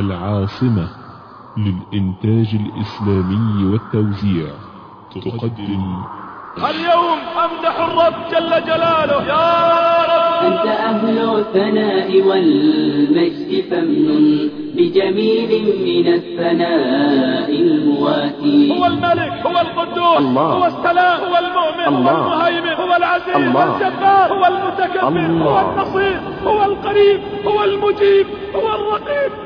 العاصمة للإنتاج الإسلامي والتوزيع تقدم اليوم أمدح الرب جل جلاله يا رب أنت أهل الثناء والمجد فمن بجميل من الثناء المواتي هو الملك هو القدوس الله. هو السلام هو المؤمن الله. هو المهيمن هو العزيز الله. هو الجبار هو المتكبر الله. هو النصير هو القريب هو المجيب هو الرقيب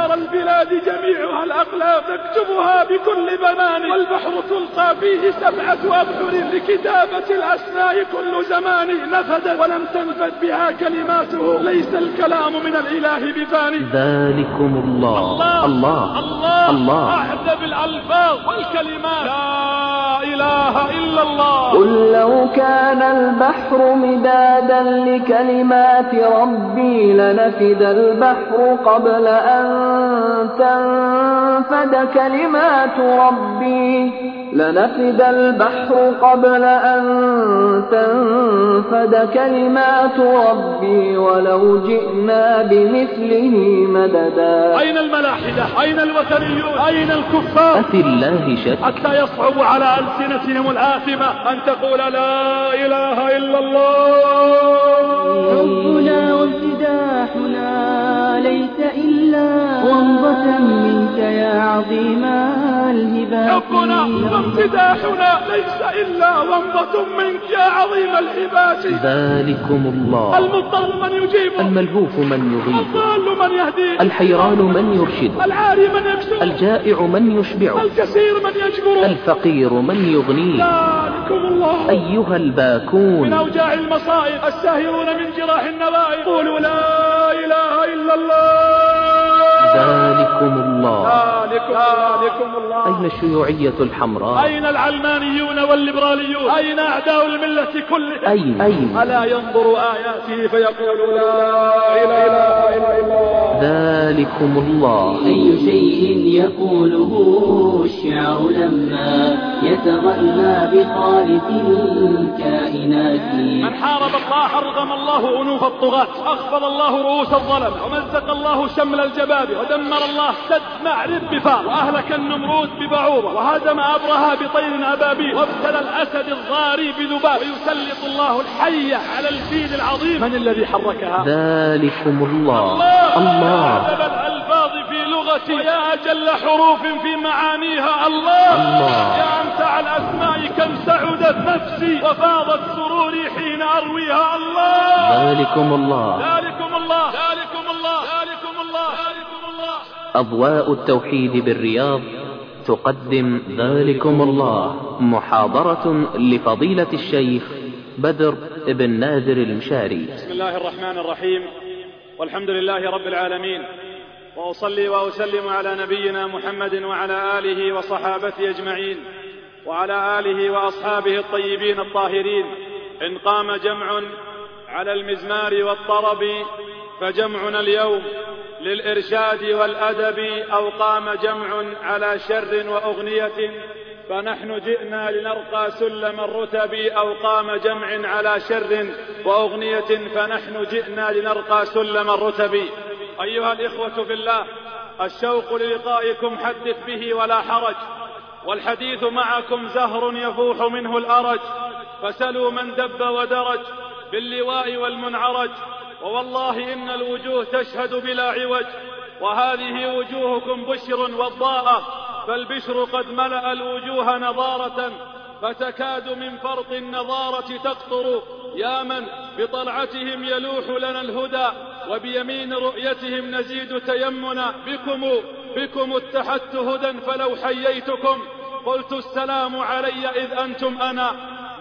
البلاد جميعها الأقلام تكتبها بكل بمان والبحر تلقى فيه سبعة أبحر لكتابة الأسماء كل زمان نفدت ولم تنفد بها كلماته. ليس الكلام من الإله بفاني. ذلكم الله. الله. الله. الله. أعذب الألفاظ والكلمات. لا إله إلا الله. قل لو كان البحر مدادا لكلمات ربي لنفد البحر قبل أن تنفد كلمات ربي لنفد البحر قبل أن تنفد كلمات ربي ولو جئنا بمثله مددا. أين الملاحدة؟ أين الوثنيون؟ أين الكفار؟ أفي الله شك. حتى يصعب على ألسنتهم الآثمة أن تقول لا إله إلا الله. ربنا وامتداحنا ليس إلا ومضة منك يا عظيم الهبات حبنا وامتداحنا ليس إلا ومضة منك يا عظيم الهبات ذلكم الله. المضطر من يجيب. الملهوف من يغيث الضال من يهدي. الحيران من يرشد. العاري من يكسر الجائع من يشبع. الكثير من يجبر. الفقير من يغنيه ذلكم الله. أيها من الباكون أوجاع المصائب. الساهرون من جراح النوائب. قولوا لا إله إلا الله. الله ذلكم ذلكم الله. أين الشيوعية الحمراء؟ أين العلمانيون والليبراليون؟ أين أعداء الملة كلها؟ أين؟ أين؟ ألا ينظر آياته فيقول لا إله إلا الله. ذلكم الله. أي شيء يقوله الشعر لما يتغنى بخالق الكائنات. من حارب الله أرغم الله أنوف الطغاة أخفض الله رؤوس الظلم ومزق الله شمل الجبابرة ودمر الله سد معرب بفار وأهلك النمرود ببعوضة. وهدم أبرهة بطير أبابيل. وابتلى الأسد الضاري بذباب. ويسلط الله الحي على الفيل العظيم. من الذي حركها؟ ذلكم الله. الله. الله. الألفاظ في لغتي. ويا أجل حروف في معانيها. الله. الله. يا أمتع الأسماء كم سعدت نفسي. وفاضت سروري حين أرويها. الله. ذلكم الله. ذلكم الله. ذلكم الله. ذلكم الله. ذلكم الله أضواء التوحيد بالرياض تقدم ذلكم الله محاضرة لفضيلة الشيخ بدر بن نادر المشاري. بسم الله الرحمن الرحيم. والحمد لله رب العالمين. وأصلي وأسلم على نبينا محمد وعلى آله وصحابته أجمعين. وعلى آله وأصحابه الطيبين الطاهرين. إن قام جمع على المزمار والطرب فجمعنا اليوم للإرشاد والأدب أو قام جمع على شر وأغنية فنحن جئنا لنرقى سلم الرتب أو قام جمع على شر وأغنية فنحن جئنا لنرقى سلم الرتب أيها الإخوة في الله الشوق للقائكم حدث به ولا حرج والحديث معكم زهر يفوح منه الأرج. فسلوا من دب ودرج باللواء والمنعرج. ووالله إن الوجوه تشهد بلا عوج وهذه وجوهكم بشر وضاءة فالبشر قد ملأ الوجوه نضارة فتكاد من فرط النضارة تقطر. يا من بطلعتهم يلوح لنا الهدى وبيمين رؤيتهم نزيد تيمنا. بكم بكم اتحدت هدى فلو حييتكم قلت السلام علي إذ أنتم أنا.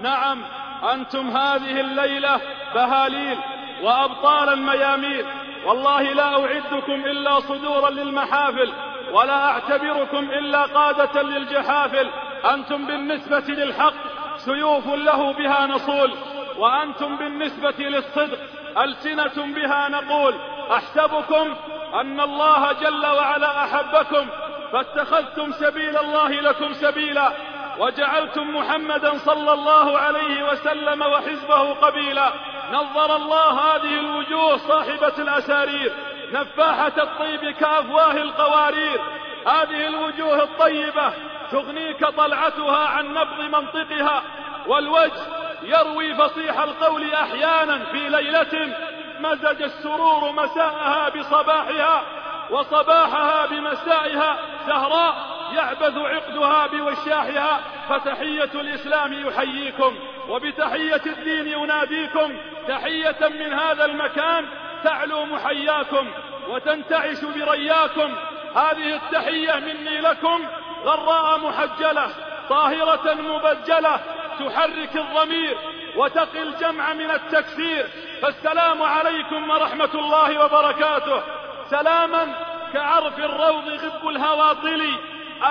نعم أنتم هذه الليلة بهاليل. وأبطال الميامين والله لا أعدكم إلا صدورا للمحافل ولا أعتبركم إلا قادة للجحافل. أنتم بالنسبة للحق سيوف له بها نصول وأنتم بالنسبة للصدق ألسنة بها نقول. أحسبكم أن الله جل وعلا أحبكم فاتخذتم سبيل الله لكم سبيلا. وجعلتم محمدا صلى الله عليه وسلم وحزبه قبيلا. نظر الله هذه الوجوه صاحبة الأسارير. نفاحة الطيب كأفواه القوارير. هذه الوجوه الطيبة تغنيك طلعتها عن نبض منطقها. والوجه يروي فصيح القول أحيانا في ليلة مزج السرور مساءها بصباحها. وصباحها بمسائها زهراء يعبث عقدها بوشاحها فتحية الإسلام يحييكم وبتحية الدين يناديكم تحية من هذا المكان تعلو محياكم وتنتعش برياكم. هذه التحية مني لكم غراء محجلة طاهرة مبجلة تحرك الضمير وتقي الجمع من التكسير. فالسلام عليكم ورحمة الله وبركاته. سلاما كعرف الروض غب الهواطل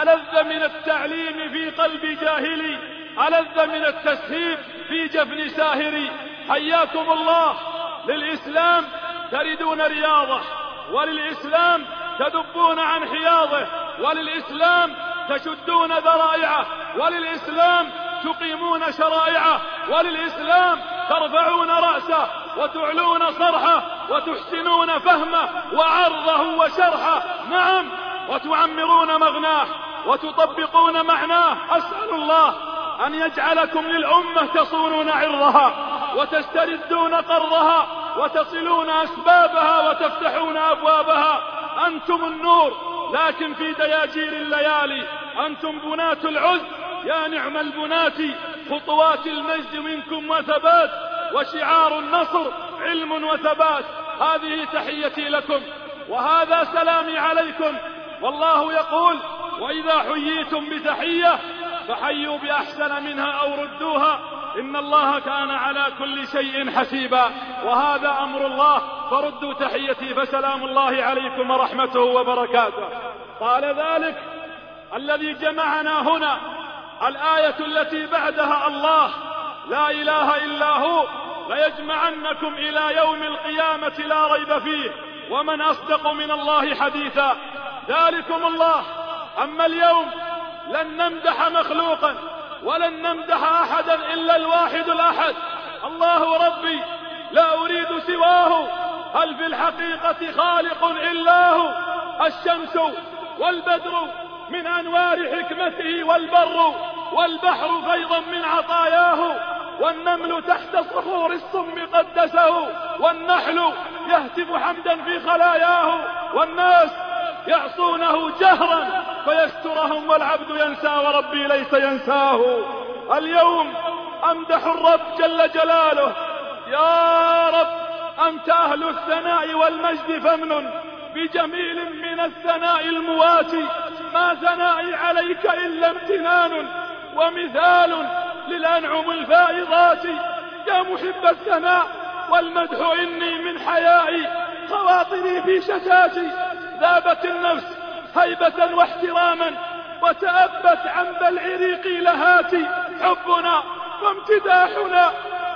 ألذ من التعليم في قلب جاهلي ألذ من التسهيب في جفن ساهري حياكم الله للإسلام تردون رياضه وللإسلام تدبون عن حياضه وللإسلام تشدون ذرائعه وللإسلام تقيمون شرائعه وللإسلام ترفعون رأسه وتعلون صرحه. وتحسنون فهمه وعرضه وشرحه. نعم وتعمرون مغناه وتطبقون معناه. أسأل الله أن يجعلكم للأمة تصونون عرضها وتستردون قرضها وتصلون أسبابها وتفتحون أبوابها. أنتم النور لكن في دياجير الليالي أنتم بناة العز. يا نعم البنات خطوات المجد منكم وثبات. وشعار النصر علم وثبات. هذه تحيتي لكم وهذا سلامي عليكم. والله يقول وإذا حييتم بتحية فحيوا بأحسن منها أو ردوها. إن الله كان على كل شيء حسيبا. وهذا أمر الله فردوا تحيتي فسلام الله عليكم ورحمته وبركاته. قال ذلك الذي جمعنا هنا الآية التي بعدها الله. لا إله إلا هو ليجمعنكم إلى يوم القيامة لا ريب فيه ومن أصدق من الله حديثا. ذلكم الله. أما اليوم لن نمدح مخلوقا ولن نمدح أحدا إلا الواحد الأحد. الله ربي لا أريد سواه. هل في الحقيقة خالق إلا هو؟ الشمس والبدر من أنوار حكمته والبر والبحر فيضا من عطاياه. والنمل تحت صخور الصم قدسه والنحل يهتف حمدا في خلاياه والناس يعصونه جهرا فيسترهم والعبد ينسى وربي ليس ينساه. اليوم أمدح الرب جل جلاله يا رب أنت أهل الثناء والمجد فمن بجميل من الثناء المواتي ما ثنائي عليك إلا امتنان ومثال للانعم الفائضات. يا محب الثناء والمدح إني من حيائي خواطري في شتاتي ذابت النفس هيبة واحتراما وتأبت عن بلع ريقي لهاتي حبنا وامتداحنا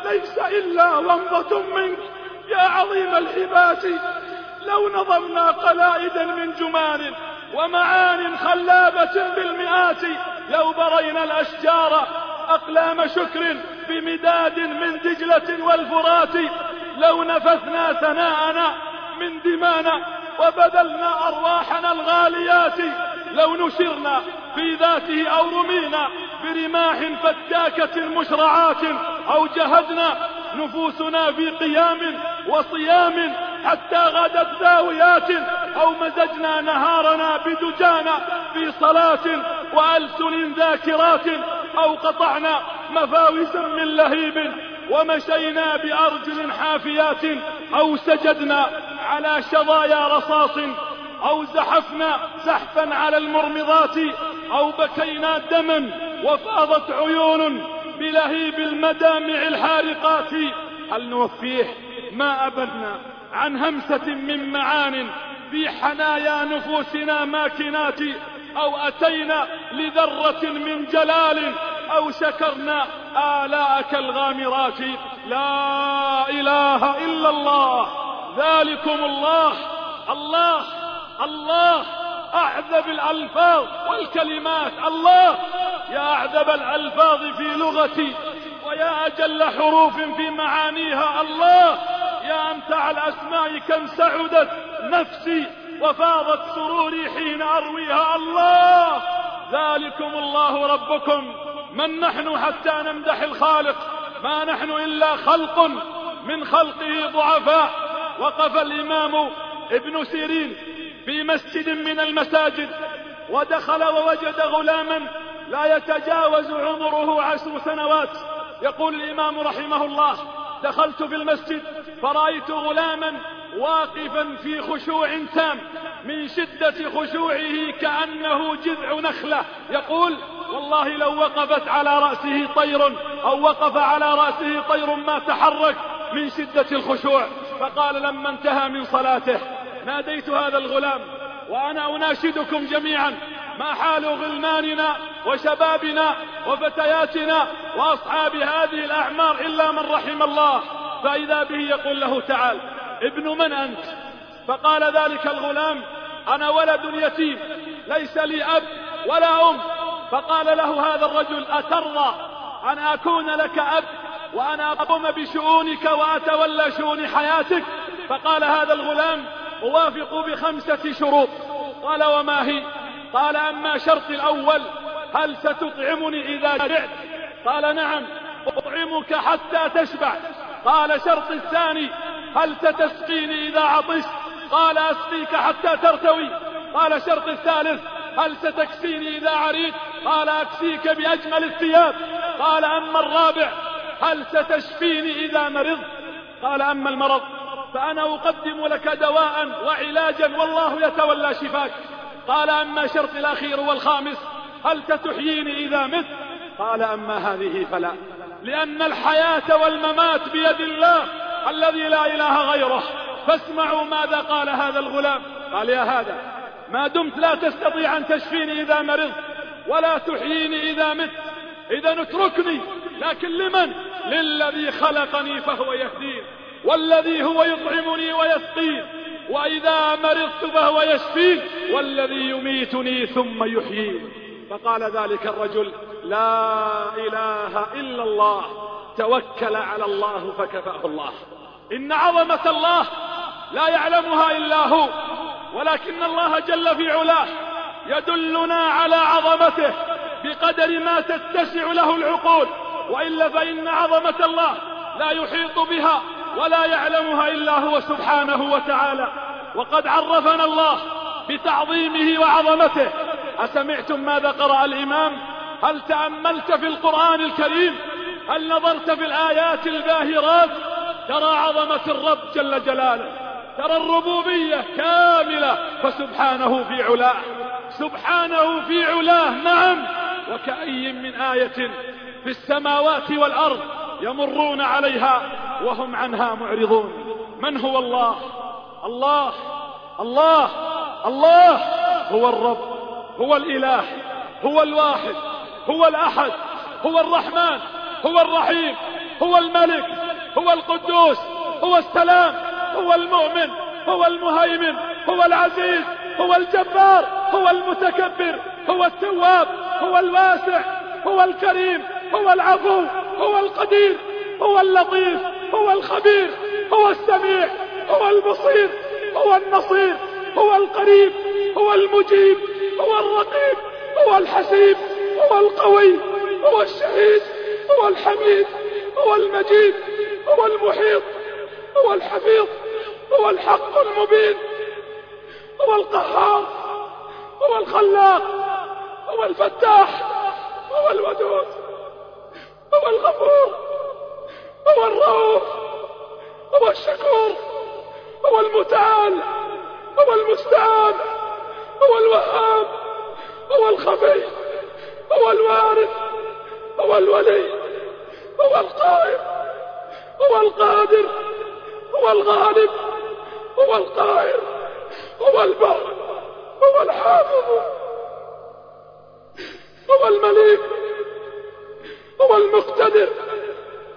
ليس إلا ومضة منك يا عظيم الهبات لو نظمنا قلائدا من جمان ومعان خلابة بالمئات لو برينا الأشجار أقلام شكر بمداد من دجلة والفرات. لو نفثنا ثناءنا من دمانا وبذلنا أرواحنا الغاليات. لو نشرنا في ذاته أو رمينا برماح فتاكة مشرعات. أو جهدنا نفوسنا في قيام وصيام حتى غدت زاويات. أو مزجنا نهارنا بدجانا في صلاة وألسن ذاكرات. أو قطعنا مفاوزا من لهيب ومشينا بأرجل حافيات أو سجدنا على شظايا رصاص أو زحفنا زحفا على المرمضات أو بكينا دما وفاضت عيون بلهيب المدامع الحارقات. هل نوفيه ما أبدنا عن همسة من معان في حنايا نفوسنا ماكنات أو أتينا لذرة من جلال أو شكرنا آلاءك الغامرات. لا إله إلا الله. ذلكم الله. الله. الله. أعذب الألفاظ والكلمات. الله. يا أعذب الألفاظ في لغتي ويا أجل حروف في معانيها. الله. يا أمتع الأسماء كم سعدت نفسي. وفاضت سروري حين أرويها الله. ذلكم الله ربكم. من نحن حتى نمدح الخالق؟ ما نحن إلا خلق. من خلقه ضعفاء. وقف الإمام ابن سيرين في مسجد من المساجد. ودخل ووجد غلاما لا يتجاوز عمره عشر سنوات. يقول الإمام رحمه الله دخلت في المسجد فرأيت غلاما واقفا في خشوع تام من شدة خشوعه كأنه جذع نخلة. يقول والله لو وقفت على رأسه طير أو وقف على رأسه طير ما تحرك من شدة الخشوع. فقال لما انتهى من صلاته ناديت هذا الغلام وأنا أناشدكم جميعا ما حال غلماننا وشبابنا وفتياتنا وأصحاب هذه الأعمار إلا من رحم الله. فإذا به يقول له تعال. ابن من أنت؟ فقال ذلك الغلام أنا ولد يتيم ليس لي أب ولا أم. فقال له هذا الرجل أترضى أن أكون لك أب وأنا أقوم بشؤونك وأتولى شؤون حياتك؟ فقال هذا الغلام أوافق بخمسة شروط. قال وما هي؟ قال أما شرط الأول هل ستطعمني إذا جعت قال نعم أطعمك حتى تشبع. قال شرط الثاني هل ستسقيني إذا عطشت؟ قال أسقيك حتى ترتوي. قال شرط الثالث هل ستكسيني إذا عريت؟ قال أكسيك بأجمل الثياب. قال أما الرابع هل ستشفيني إذا مرضت؟ قال أما المرض فأنا أقدم لك دواء وعلاجا والله يتولى شفاك. قال أما شرط الأخير والخامس هل ستحييني إذا مت؟ قال أما هذه فلا لأن الحياة والممات بيد الله. الذي لا إله غيره. فاسمعوا ماذا قال هذا الغلام. قال يا هذا ما دمت لا تستطيع أن تشفيني إذا مرضت ولا تحييني إذا مت. إذا اتركني لكن لمن؟ للذي خلقني فهو يهدين والذي هو يطعمني ويسقين. وإذا مرضت فهو يشفين والذي يميتني ثم يحيين. فقال ذلك الرجل لا إله إلا الله. توكل على الله فكفاه الله. إن عظمة الله لا يعلمها إلا هو ولكن الله جل في علاه يدلنا على عظمته بقدر ما تتسع له العقول. وإلا فإن عظمة الله لا يحيط بها ولا يعلمها إلا هو سبحانه وتعالى. وقد عرفنا الله بتعظيمه وعظمته. أسمعتم ماذا قرأ الإمام؟ هل تأملت في القرآن الكريم؟ هل نظرت في الآيات الباهرات؟ ترى عظمة الرب جل جلاله ترى الربوبية كاملة فسبحانه في علاه سبحانه في علاه نعم. وكأي من آية في السماوات والأرض يمرون عليها وهم عنها معرضون. من هو الله؟ الله الله الله. هو الرب هو الإله هو الواحد هو الأحد هو الرحمن. هو الرحيم هو الملك هو القدوس هو السلام هو المؤمن هو المهيمن هو العزيز هو الجبار هو المتكبر هو التواب هو الواسع هو الكريم هو العفو هو القدير هو اللطيف هو الخبير هو السميع هو البصير هو النصير هو القريب هو المجيب هو الرقيب هو الحسيب هو القوي هو الشهيد. هو الحميد هو المجيد هو المحيط هو الحفيظ هو الحق المبين هو القهار هو الخلاق هو الفتاح هو الودود هو الغفور هو الرؤوف هو الشكور هو المتعال هو المستعان هو الوهاب هو الخفي هو الوارث. هو الولي هو القائم هو القادر هو الغالب هو القاهر هو البر هو الحافظ هو الملك هو المقتدر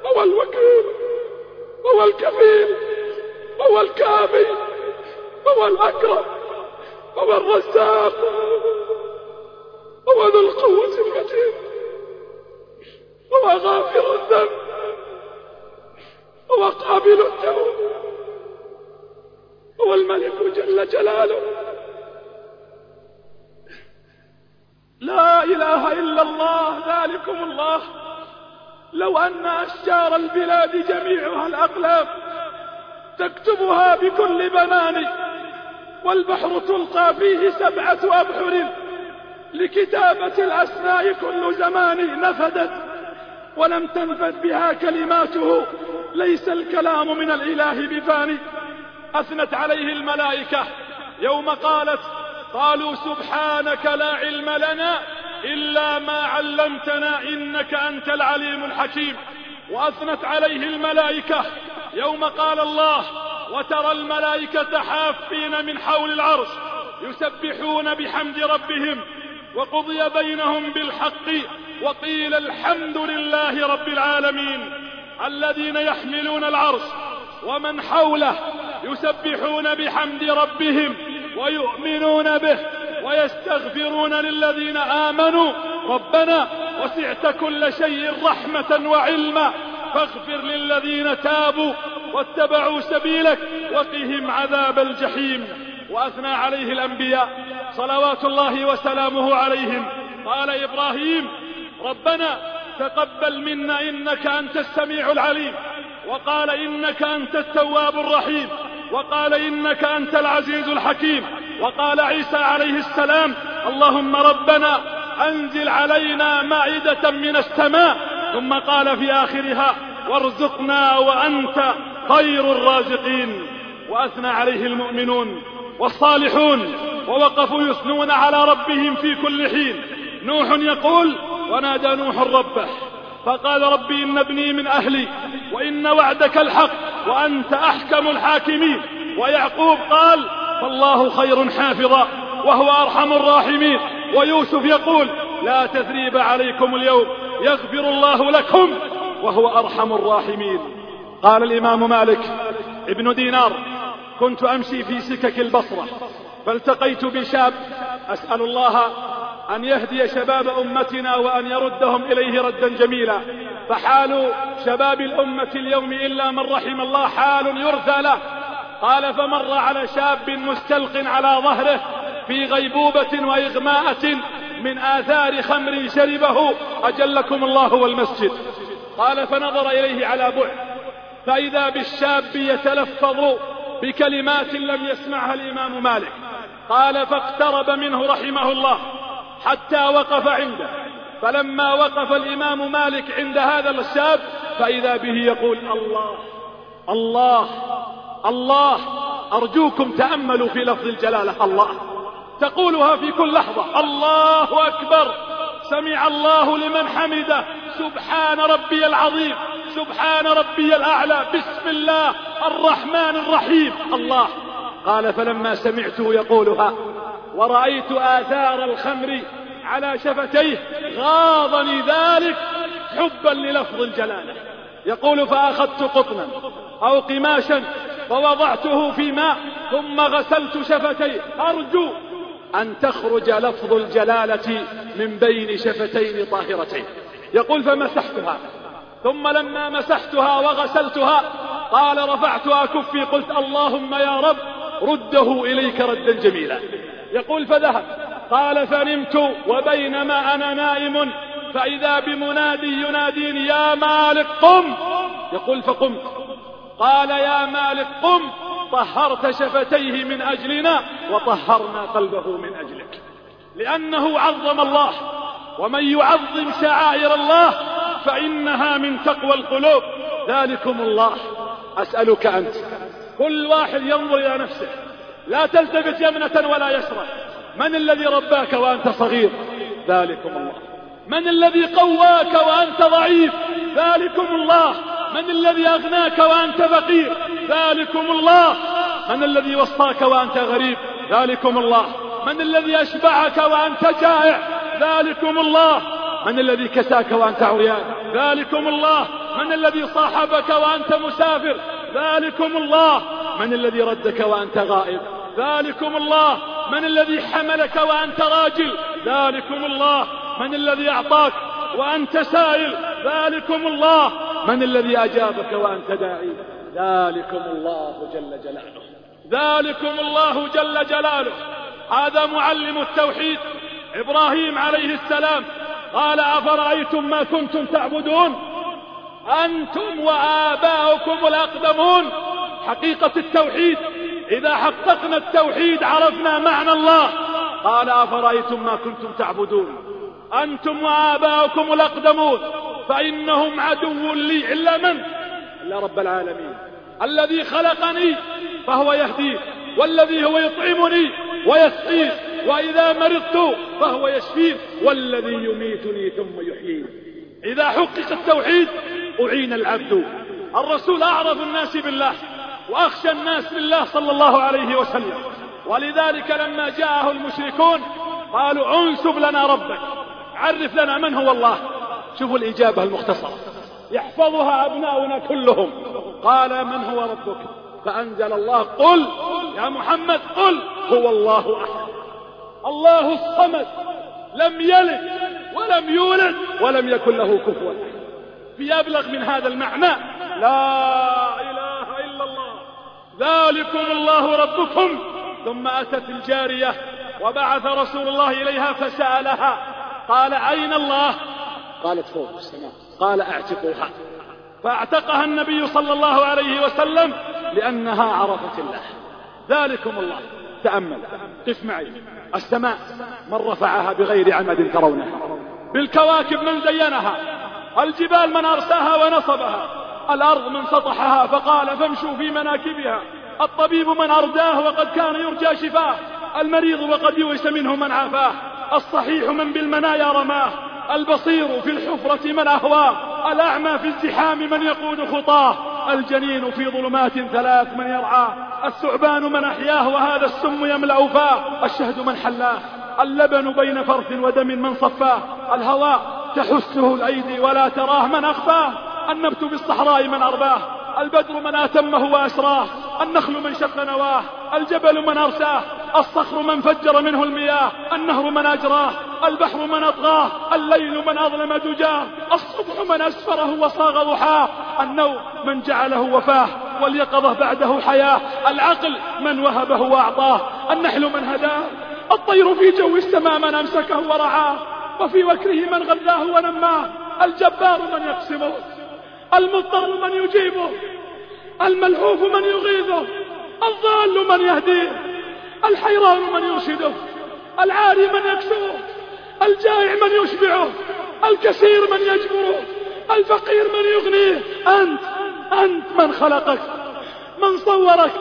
هو الوكيل هو الكفيل هو الكافي هو الأكرم هو الرزاق هو ذو القوة المتين هو غافر الذنب. هو قابل التوب. هو الملك جل جلاله. لا إله إلا الله ذلكم الله. لو أن أشجار البلاد جميعها الأقلام تكتبها بكل بنان والبحر تلقى فيه سبعة أبحر لكتابة الأسماء كل زمان نفدت. ولم تنفد بها كلماته. ليس الكلام من الإله بفاني. أثنت عليه الملائكة. يوم قالت قالوا سبحانك لا علم لنا إلا ما علمتنا إنك أنت العليم الحكيم. وأثنت عليه الملائكة. يوم قال الله وترى الملائكة حافين من حول العرش يسبحون بحمد ربهم. وقضي بينهم بالحق. وقيل الحمد لله رب العالمين الذين يحملون العرش ومن حوله يسبحون بحمد ربهم ويؤمنون به ويستغفرون للذين آمنوا. ربنا وسعت كل شيء رحمة وعلما فاغفر للذين تابوا واتبعوا سبيلك وقهم عذاب الجحيم. وأثنى عليه الأنبياء صلوات الله وسلامه عليهم. قال إبراهيم ربنا تقبل منا إنك أنت السميع العليم. وقال إنك أنت التواب الرحيم. وقال إنك أنت العزيز الحكيم. وقال عيسى عليه السلام اللهم ربنا أنزل علينا مائدة من السماء. ثم قال في آخرها وارزقنا وأنت خير الرازقين. وأثنى عليه المؤمنون والصالحون. ووقفوا يثنون على ربهم في كل حين. نوح يقول ونادى نوح ربه فقال ربي إن ابني من أهلي وإن وعدك الحق وأنت أحكم الحاكمين. ويعقوب قال فالله خير حافظا وهو أرحم الراحمين. ويوسف يقول لا تثريب عليكم اليوم يغفر الله لكم وهو أرحم الراحمين. قال الإمام مالك ابن دينار كنت أمشي في سكك البصرة فالتقيت بشاب أسأل الله أن يهدي شباب أمتنا وأن يردهم إليه ردا جميلا. فحال شباب الأمة اليوم إلا من رحم الله حال يرثى له. قال فمر على شاب مستلق على ظهره في غيبوبة وإغماءة من آثار خمر شربه. أجلكم الله والمسجد. قال فنظر إليه على بعد. فإذا بالشاب يتلفظ بكلمات لم يسمعها الإمام مالك. قال فاقترب منه رحمه الله. حتى وقف عنده. فلما وقف الإمام مالك عند هذا الشاب فإذا به يقول الله الله الله أرجوكم تأملوا في لفظ الجلالة الله. تقولها في كل لحظة الله أكبر سمع الله لمن حمده سبحان ربي العظيم سبحان ربي الأعلى بسم الله الرحمن الرحيم الله. قال فلما سمعته يقولها ورأيت آثار الخمر على شفتيه غاضني ذلك حبا للفظ الجلالة. يقول فأخذت قطنا أو قماشا فوضعته في ماء ثم غسلت شفتيه. أرجو أن تخرج لفظ الجلالة من بين شفتين طاهرتين. يقول فمسحتها. ثم لما مسحتها وغسلتها قال رفعتها كفي قلت اللهم يا رب رده إليك ردا جميلا. يقول فذهب. قال فنمت وبينما أنا نائم فإذا بمنادي يناديني يا مالك قم! يقول فقمت. قال يا مالك قم. طهرت شفتيه من أجلنا وطهرنا قلبه من أجلك. لأنه عظم الله ومن يعظم شعائر الله فإنها من تقوى القلوب. ذلكم الله. أسألك أنت. كل واحد ينظر إلى نفسه. لا تلتفت يمنة ولا يسرى. من الذي رباك وأنت صغير؟ ذلكم الله. من الذي قواك وأنت ضعيف؟ ذلكم الله. من الذي أغناك وأنت فقير؟ ذلكم الله. من الذي وصاك وأنت غريب؟ ذلكم الله. من الذي أشبعك وأنت جائع؟ ذلكم الله. من الذي كساك وأنت عريان؟ ذلكم الله. من الذي صاحبك وأنت مسافر؟ ذلكم الله. من الذي ردك وأنت غائب؟ ذلكم الله. من الذي حملك وأنت راجل؟ ذلكم الله. من الذي أعطاك وأنت سائل؟ ذلكم الله. من الذي أجابك وأنت داعي؟ ذلكم الله جل جلاله. ذلكم الله جل جلاله. هذا معلم التوحيد. إبراهيم عليه السلام قال أفرأيتم ما كنتم تعبدون؟ أنتم وآباؤكم الأقدمون. حقيقة التوحيد. إذا حققنا التوحيد عرفنا معنى الله. قال أفرأيتم ما كنتم تعبدون؟ أنتم وآباؤكم الأقدمون. فإنهم عدو لي إلا من؟ إلا رب العالمين. الذي خلقني فهو يهديه والذي هو يطعمني ويسقين وإذا مرضت فهو يشفين والذي يميتني ثم يحيين إذا حقق التوحيد أعين العبد. الرسول أعرف الناس بالله وأخشى الناس بالله صلى الله عليه وسلم. ولذلك لما جاءه المشركون قالوا انسب لنا ربك. عرف لنا من هو الله. شوفوا الإجابة المختصرة. يحفظها أبناؤنا كلهم. قال من هو ربك؟ فأنزل الله. قل يا محمد قل هو الله أحد. الله الصمد. لم يلد ولم يولد ولم يكن له كفوا في أبلغ من هذا المعنى. لا إله إلا الله. ذلكم الله ربكم. ثم أتت الجارية وبعث رسول الله إليها فسألها. قال أين الله؟ قالت فوق السماء. قال أعتقوها. فاعتقها النبي صلى الله عليه وسلم لأنها عرفت الله. ذلكم الله. تأمل. قف معي. السماء من رفعها بغير عمد ترونها. بالكواكب من زينها. الجبال من أرساها ونصبها الأرض من سطحها فقال فامشوا في مناكبها. الطبيب من أرداه وقد كان يرجى شفاه المريض وقد يوس منه من عافاه. الصحيح من بالمنايا رماه البصير في الحفرة من أهواه الأعمى في الزحام من يقود خطاه. الجنين في ظلمات ثلاث من يرعاه الثعبان من أحياه وهذا السم يملأ فاه. الشهد من حلاه. اللبن بين فرث ودم من صفاه. الهواء تحسه الأيدي ولا تراه من أخفاه. النبت بالصحراء من أرباه. البدر من آتمه وأسراه. النخل من شق نواه. الجبل من أرساه. الصخر من فجر منه المياه. النهر من أجراه. البحر من أطغاه. الليل من أظلم دجاه. الصبح من أسفره وصاغ ضحاه. النوم من جعله وفاه. واليقظة بعده حياة. العقل من وهبه وأعطاه. النحل من هداه. الطير في جو السماء من أمسكه ورعاه وفي وكره من غذاه ونماه الجبار من يقسمه المضطر من يجيبه الملهوف من يغيظه الضال من يهديه الحيران من يرشده العاري من يكسره الجائع من يشبعه الكثير من يجبره الفقير من يغنيه. أنت أنت من خلقك من صورك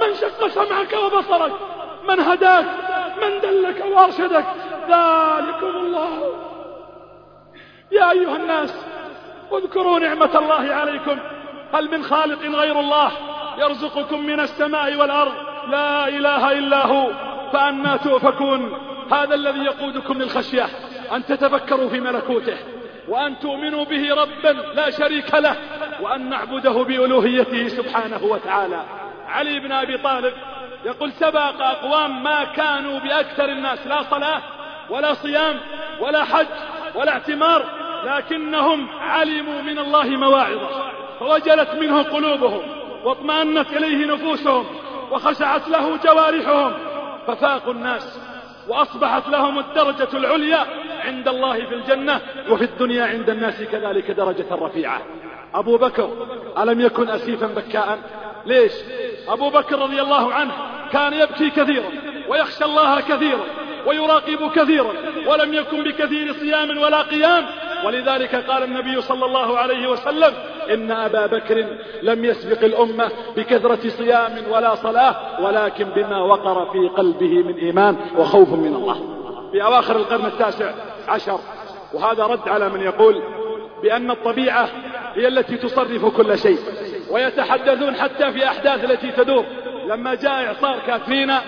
من شق سمعك وبصرك من هداك. من دلك وارشدك ذلكم الله. يا أيها الناس اذكروا نعمة الله عليكم. هل من خالق غير الله يرزقكم من السماء والأرض؟ لا إله إلا هو. فأنا تؤفكون هذا الذي يقودكم للخشية أن تتفكروا في ملكوته وأن تؤمنوا به ربا لا شريك له وأن نعبده بألوهيته سبحانه وتعالى. علي بن أبي طالب يقول سبق أقوام ما كانوا بأكثر الناس لا صلاة ولا صيام ولا حج ولا اعتمار لكنهم علموا من الله مواعظة فوجلت منه قلوبهم واطمأنت إليه نفوسهم وخشعت له جوارحهم ففاقوا الناس وأصبحت لهم الدرجة العليا عند الله في الجنة وفي الدنيا عند الناس كذلك درجة رفيعة أبو بكر ألم يكن أسيفا بكاء؟ ليش؟ أبو بكر رضي الله عنه كان يبكي كثيرا ويخشى الله كثيرا ويراقب كثيرا ولم يكن بكثير صيام ولا قيام. ولذلك قال النبي صلى الله عليه وسلم إن أبا بكر لم يسبق الأمة بكثرة صيام ولا صلاة ولكن بما وقر في قلبه من إيمان وخوف من الله. في أواخر القرن التاسع عشر وهذا رد على من يقول بأن الطبيعة هي التي تصرف كل شيء. ويتحدثون حتى في أحداث التي تدور. لما جاء إعصار كاترينا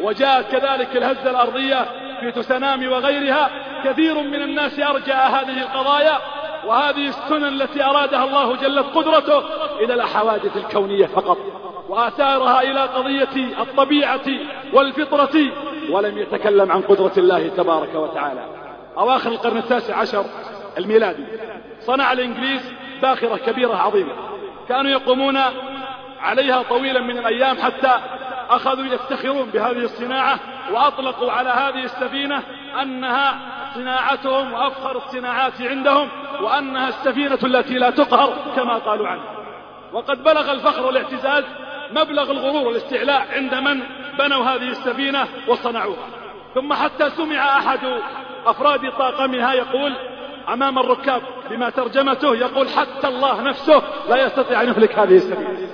وجاءت كذلك الهزة الأرضية في تسنامي وغيرها كثير من الناس أرجع هذه القضايا وهذه السنن التي أرادها الله جلت قدرته إلى الحوادث الكونية فقط. وآثارها إلى قضية الطبيعة والفطرة ولم يتكلم عن قدرة الله تبارك وتعالى. أواخر القرن التاسع عشر الميلادي صنع الإنجليز باخرة كبيرة عظيمة. كانوا يقومون عليها طويلا من الأيام حتى أخذوا يفتخرون بهذه الصناعة وأطلقوا على هذه السفينة أنها صناعتهم وأفخر الصناعات عندهم وأنها السفينة التي لا تقهر كما قالوا عنها. وقد بلغ الفخر والاعتزاز مبلغ الغرور والاستعلاء عند من بنوا هذه السفينة وصنعوها. ثم حتى سمع أحد أفراد طاقمها يقول أمام الركاب بما ترجمته يقول حتى الله نفسه لا يستطيع أن يهلك هذه السفينة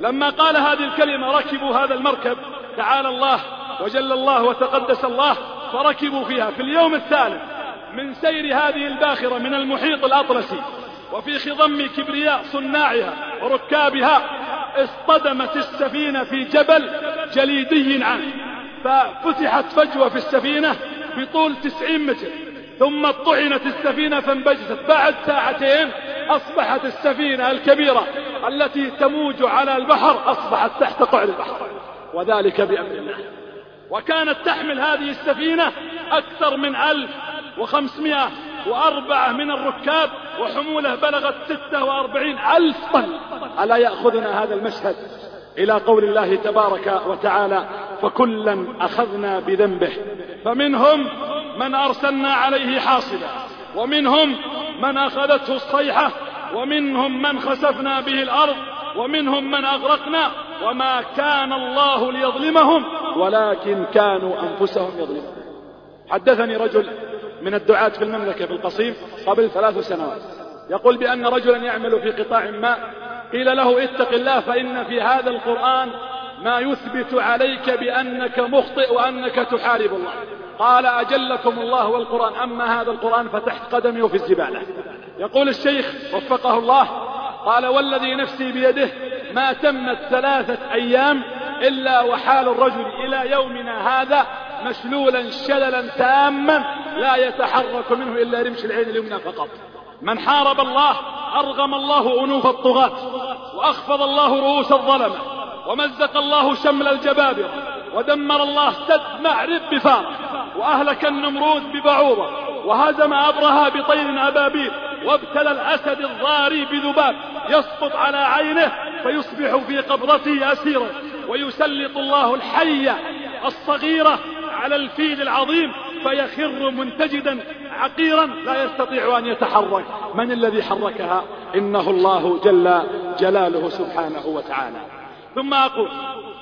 لما قال هذه الكلمة ركبوا هذا المركب تعالى الله وجل الله وتقدس الله فركبوا فيها في اليوم الثالث من سير هذه الباخرة من المحيط الأطلسي وفي خضم كبرياء صناعها وركابها اصطدمت السفينة في جبل جليدي عام ففتحت فجوة في السفينة بطول تسعين متر. ثم طعنت السفينة فانبجست بعد ساعتين أصبحت السفينة الكبيرة التي تموج على البحر أصبحت تحت قعر البحر. وذلك بأمر الله. وكانت تحمل هذه السفينة أكثر من ألف وخمسمائة وأربعة من الركاب وحمولة بلغت ستة وأربعين ألف طن. ألا يأخذنا هذا المشهد إلى قول الله تبارك وتعالى فكلا أخذنا بذنبه. فمنهم من أرسلنا عليه حاصبا ومنهم من أخذته الصيحة ومنهم من خسفنا به الأرض ومنهم من أغرقنا وما كان الله ليظلمهم ولكن كانوا أنفسهم يظلمون. حدثني رجل من الدعاة في المملكة في القصيم قبل ثلاث سنوات يقول بأن رجلا يعمل في قطاع ما قيل له اتق الله فإن في هذا القرآن ما يثبت عليك بأنك مخطئ وأنك تحارب الله. قال أجلكم الله والقرآن. أما هذا القرآن فتحت قدمي وفي الزبالة. يقول الشيخ وفقه الله قال والذي نفسي بيده ما تمت ثلاثة أيام إلا وحال الرجل إلى يومنا هذا مشلولا شللا تاما لا يتحرك منه إلا رمش العين اليمنى فقط. من حارب الله أرغم الله أنوف الطغاة وأخفض الله رؤوس الظلمة. ومزق الله شمل الجبابرة ودمر الله سد معرب بفارة وأهلك النمرود ببعوضة وهزم أبرها بطير أبابيل وابتلى الأسد الضاري بذباب يسقط على عينه فيصبح في قبضته أسيرا ويسلط الله الحية الصغيرة على الفيل العظيم فيخر منتجدا عقيرا لا يستطيع أن يتحرك. من الذي حركها؟ إنه الله جل جلاله سبحانه وتعالى. ثم أقول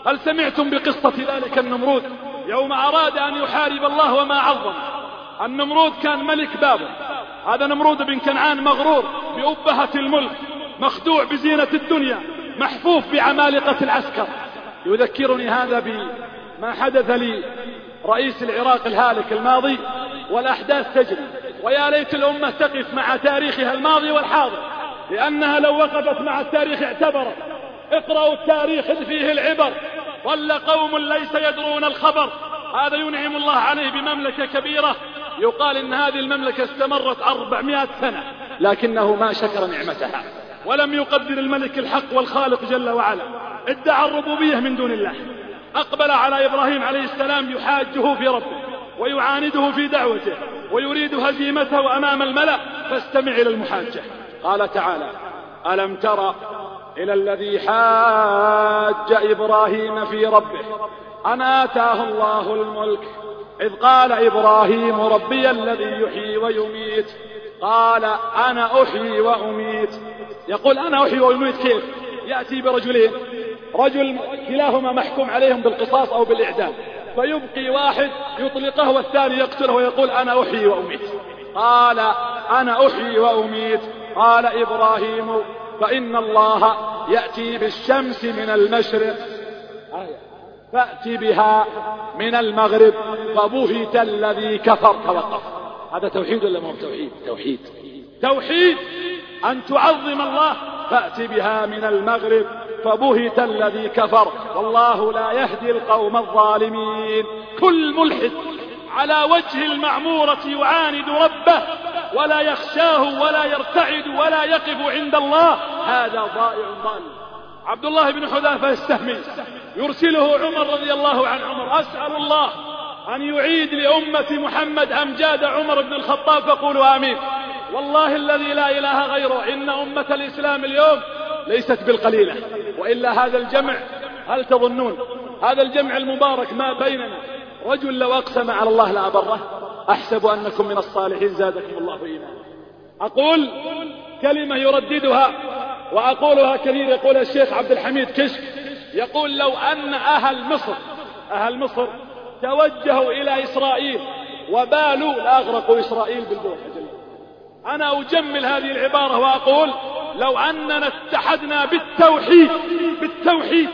هل سمعتم بقصة ذلك النمرود؟ يوم أراد أن يحارب الله وما عظم. النمرود كان ملك بابل هذا نمرود بن كنعان مغرور بأبهة الملك مخدوع بزينة الدنيا محفوف بعمالقة العسكر. يذكرني هذا بما حدث لي رئيس العراق الهالك الماضي والأحداث تجري. ويا ليت الأمة تقف مع تاريخها الماضي والحاضر لأنها لو وقفت مع التاريخ اعتبرت. اقرأوا التاريخ فيه العبر ضل قوم ليس يدرون الخبر. هذا ينعم الله عليه بمملكة كبيرة. يقال إن هذه المملكة استمرت أربعمائة سنة لكنه ما شكر نعمتها ولم يقدر الملك الحق والخالق جل وعلا. ادعى الربوبية من دون الله. أقبل على إبراهيم عليه السلام يحاجه في ربه ويعانده في دعوته ويريد هزيمته أمام الملأ فاستمع إلى المحاجة. قال تعالى ألم تر إلى الذي حاج إبراهيم في ربه. أن آتاه الله الملك. إذ قال إبراهيم ربي الذي يحيي ويميت. قال أنا أحيي وأميت. يقول أنا أحيي وأميت كيف؟ يأتي برجلين. رجل كلاهما محكوم عليهم بالقصاص أو بالإعدام. فيبقي واحد يطلقه والثاني يقتله ويقول أنا أحيي وأميت. قال أنا أحيي وأميت. قال إبراهيم فإن الله يأتي بالشمس من المشرق فأتي بها من المغرب فبهت الذي كفر. توقف. هذا توحيد ولا ما هو توحيد؟ توحيد. توحيد! أن تعظم الله فأتي بها من المغرب فبهت الذي كفر. والله لا يهدي القوم الظالمين. كل ملحد. على وجه المعمورة يعاند ربه ولا يخشاه ولا يرتعد ولا يقف عند الله. هذا ضائع ضال. عبد الله بن حذافة السهمي يرسله عمر رضي الله عن عمر. أسأل الله أن يعيد لأمة محمد أمجاد عمر بن الخطاب فقولوا آمين. والله الذي لا إله غيره إن أمة الإسلام اليوم ليست بالقليلة. وإلا هذا الجمع هل تظنون؟ هذا الجمع المبارك ما بيننا. رجل لو أقسم على الله لأبره أحسب أنكم من الصالحين زادكم الله إيمانا. أقول كلمة يرددها وأقولها كثير يقول الشيخ عبد الحميد كشك يقول لو أن أهل مصر أهل مصر توجهوا إلى إسرائيل وبالوا لأغرقوا إسرائيل بالبوح أنا أجمل هذه العبارة وأقول لو أننا اتحدنا بالتوحيد بالتوحيد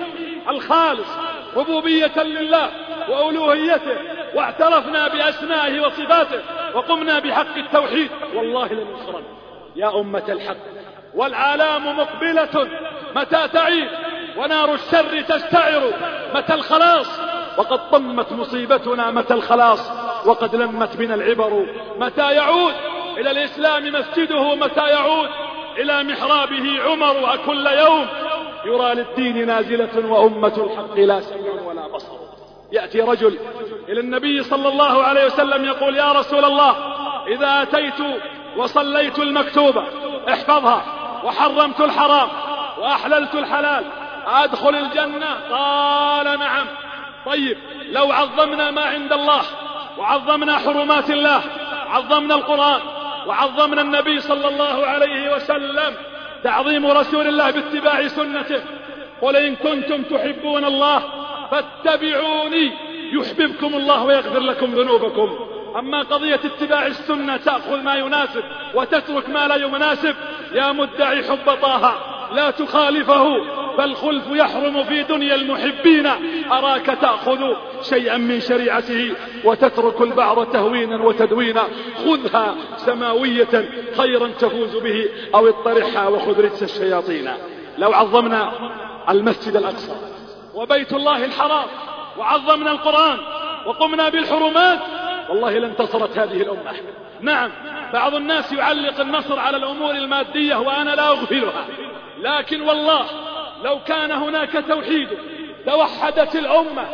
الخالص ربوبية لله وألوهيته واعترفنا بأسمائه وصفاته وقمنا بحق التوحيد. والله لنصرنا يا أمة الحق والعالام مقبلة. متى تعيد؟ ونار الشر تستعر. متى الخلاص؟ وقد طمت مصيبتنا. متى الخلاص؟ وقد لمت بنا العبر. متى يعود إلى الإسلام مسجده؟ متى يعود إلى محرابه عمر؟ أكل يوم يرى للدين نازلة وأمة الحق لا سمع ولا بصر. يأتي رجل إلى النبي صلى الله عليه وسلم يقول يا رسول الله إذا أتيت وصليت المكتوبة احفظها وحرمت الحرام وأحللت الحلال أدخل الجنة؟ قال نعم. طيب لو عظمنا ما عند الله وعظمنا حرمات الله عظمنا القرآن وعظمنا النبي صلى الله عليه وسلم تعظيم رسول الله باتباع سنته قل إن كنتم تحبون الله فاتبعوني. يحببكم الله ويغفر لكم ذنوبكم. أما قضية اتباع السنة تأخذ ما يناسب وتترك ما لا يناسب. يا مدعي حب طه لا تخالفه فالخلف يحرم في دنيا المحبين. أراك تأخذ شيئا من شريعته وتترك البعض تهوينا وتدوينا. خذها سماوية خيرا تفوز به أو اطرحها وخذ رجس الشياطين. لو عظمنا المسجد الأقصى. وبيت الله الحرام وعظمنا القرآن وقمنا بالحرمات. والله لانتصرت هذه الأمة. نعم بعض الناس يعلق النصر على الأمور المادية وأنا لا أغفلها. لكن والله لو كان هناك توحيد توحدت الأمة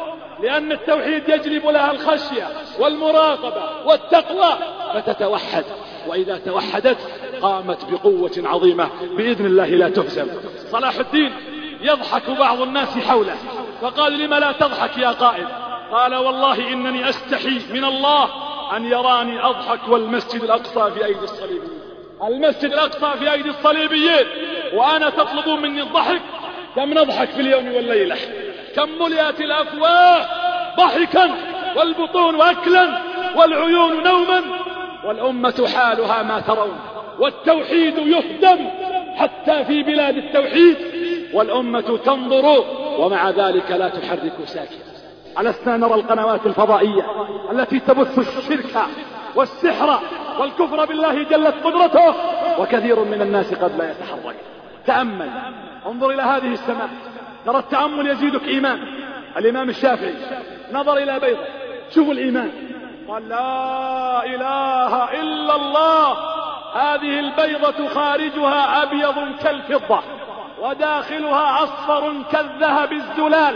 لأن التوحيد يجلب لها الخشية والمراقبة والتقوى فتتوحد. وإذا توحدت قامت بقوة عظيمة بإذن الله لا تهزم صلاح الدين. يضحك بعض الناس حوله. فقال لم لا تضحك يا قائد قال والله إنني أستحي من الله أن يراني أضحك والمسجد الأقصى في أيدي الصليبيين. المسجد الأقصى في أيدي الصليبيين. وأنا تطلبون مني الضحك؟ كم نضحك في اليوم والليلة؟ كم ملئت الأفواه؟ ضحكا والبطون أكلا والعيون نوما. والأمة حالها ما ترون والتوحيد يهدم حتى في بلاد التوحيد والأمة تنظر ومع ذلك لا تحرك ساكنا ألسنا نرى القنوات الفضائية التي تبث الشرك والسحر والكفر بالله جلت قدرته؟ وكثير من الناس قد لا يتحرك. تأمل. انظر إلى هذه السماء. ترى التأمل يزيدك إيمان. الإمام الشافعي نظر إلى بيضة. شوفوا الإيمان. قال لا إله إلا الله. هذه البيضة خارجها أبيض كالفضة وداخلها أصفر كالذهب الزلال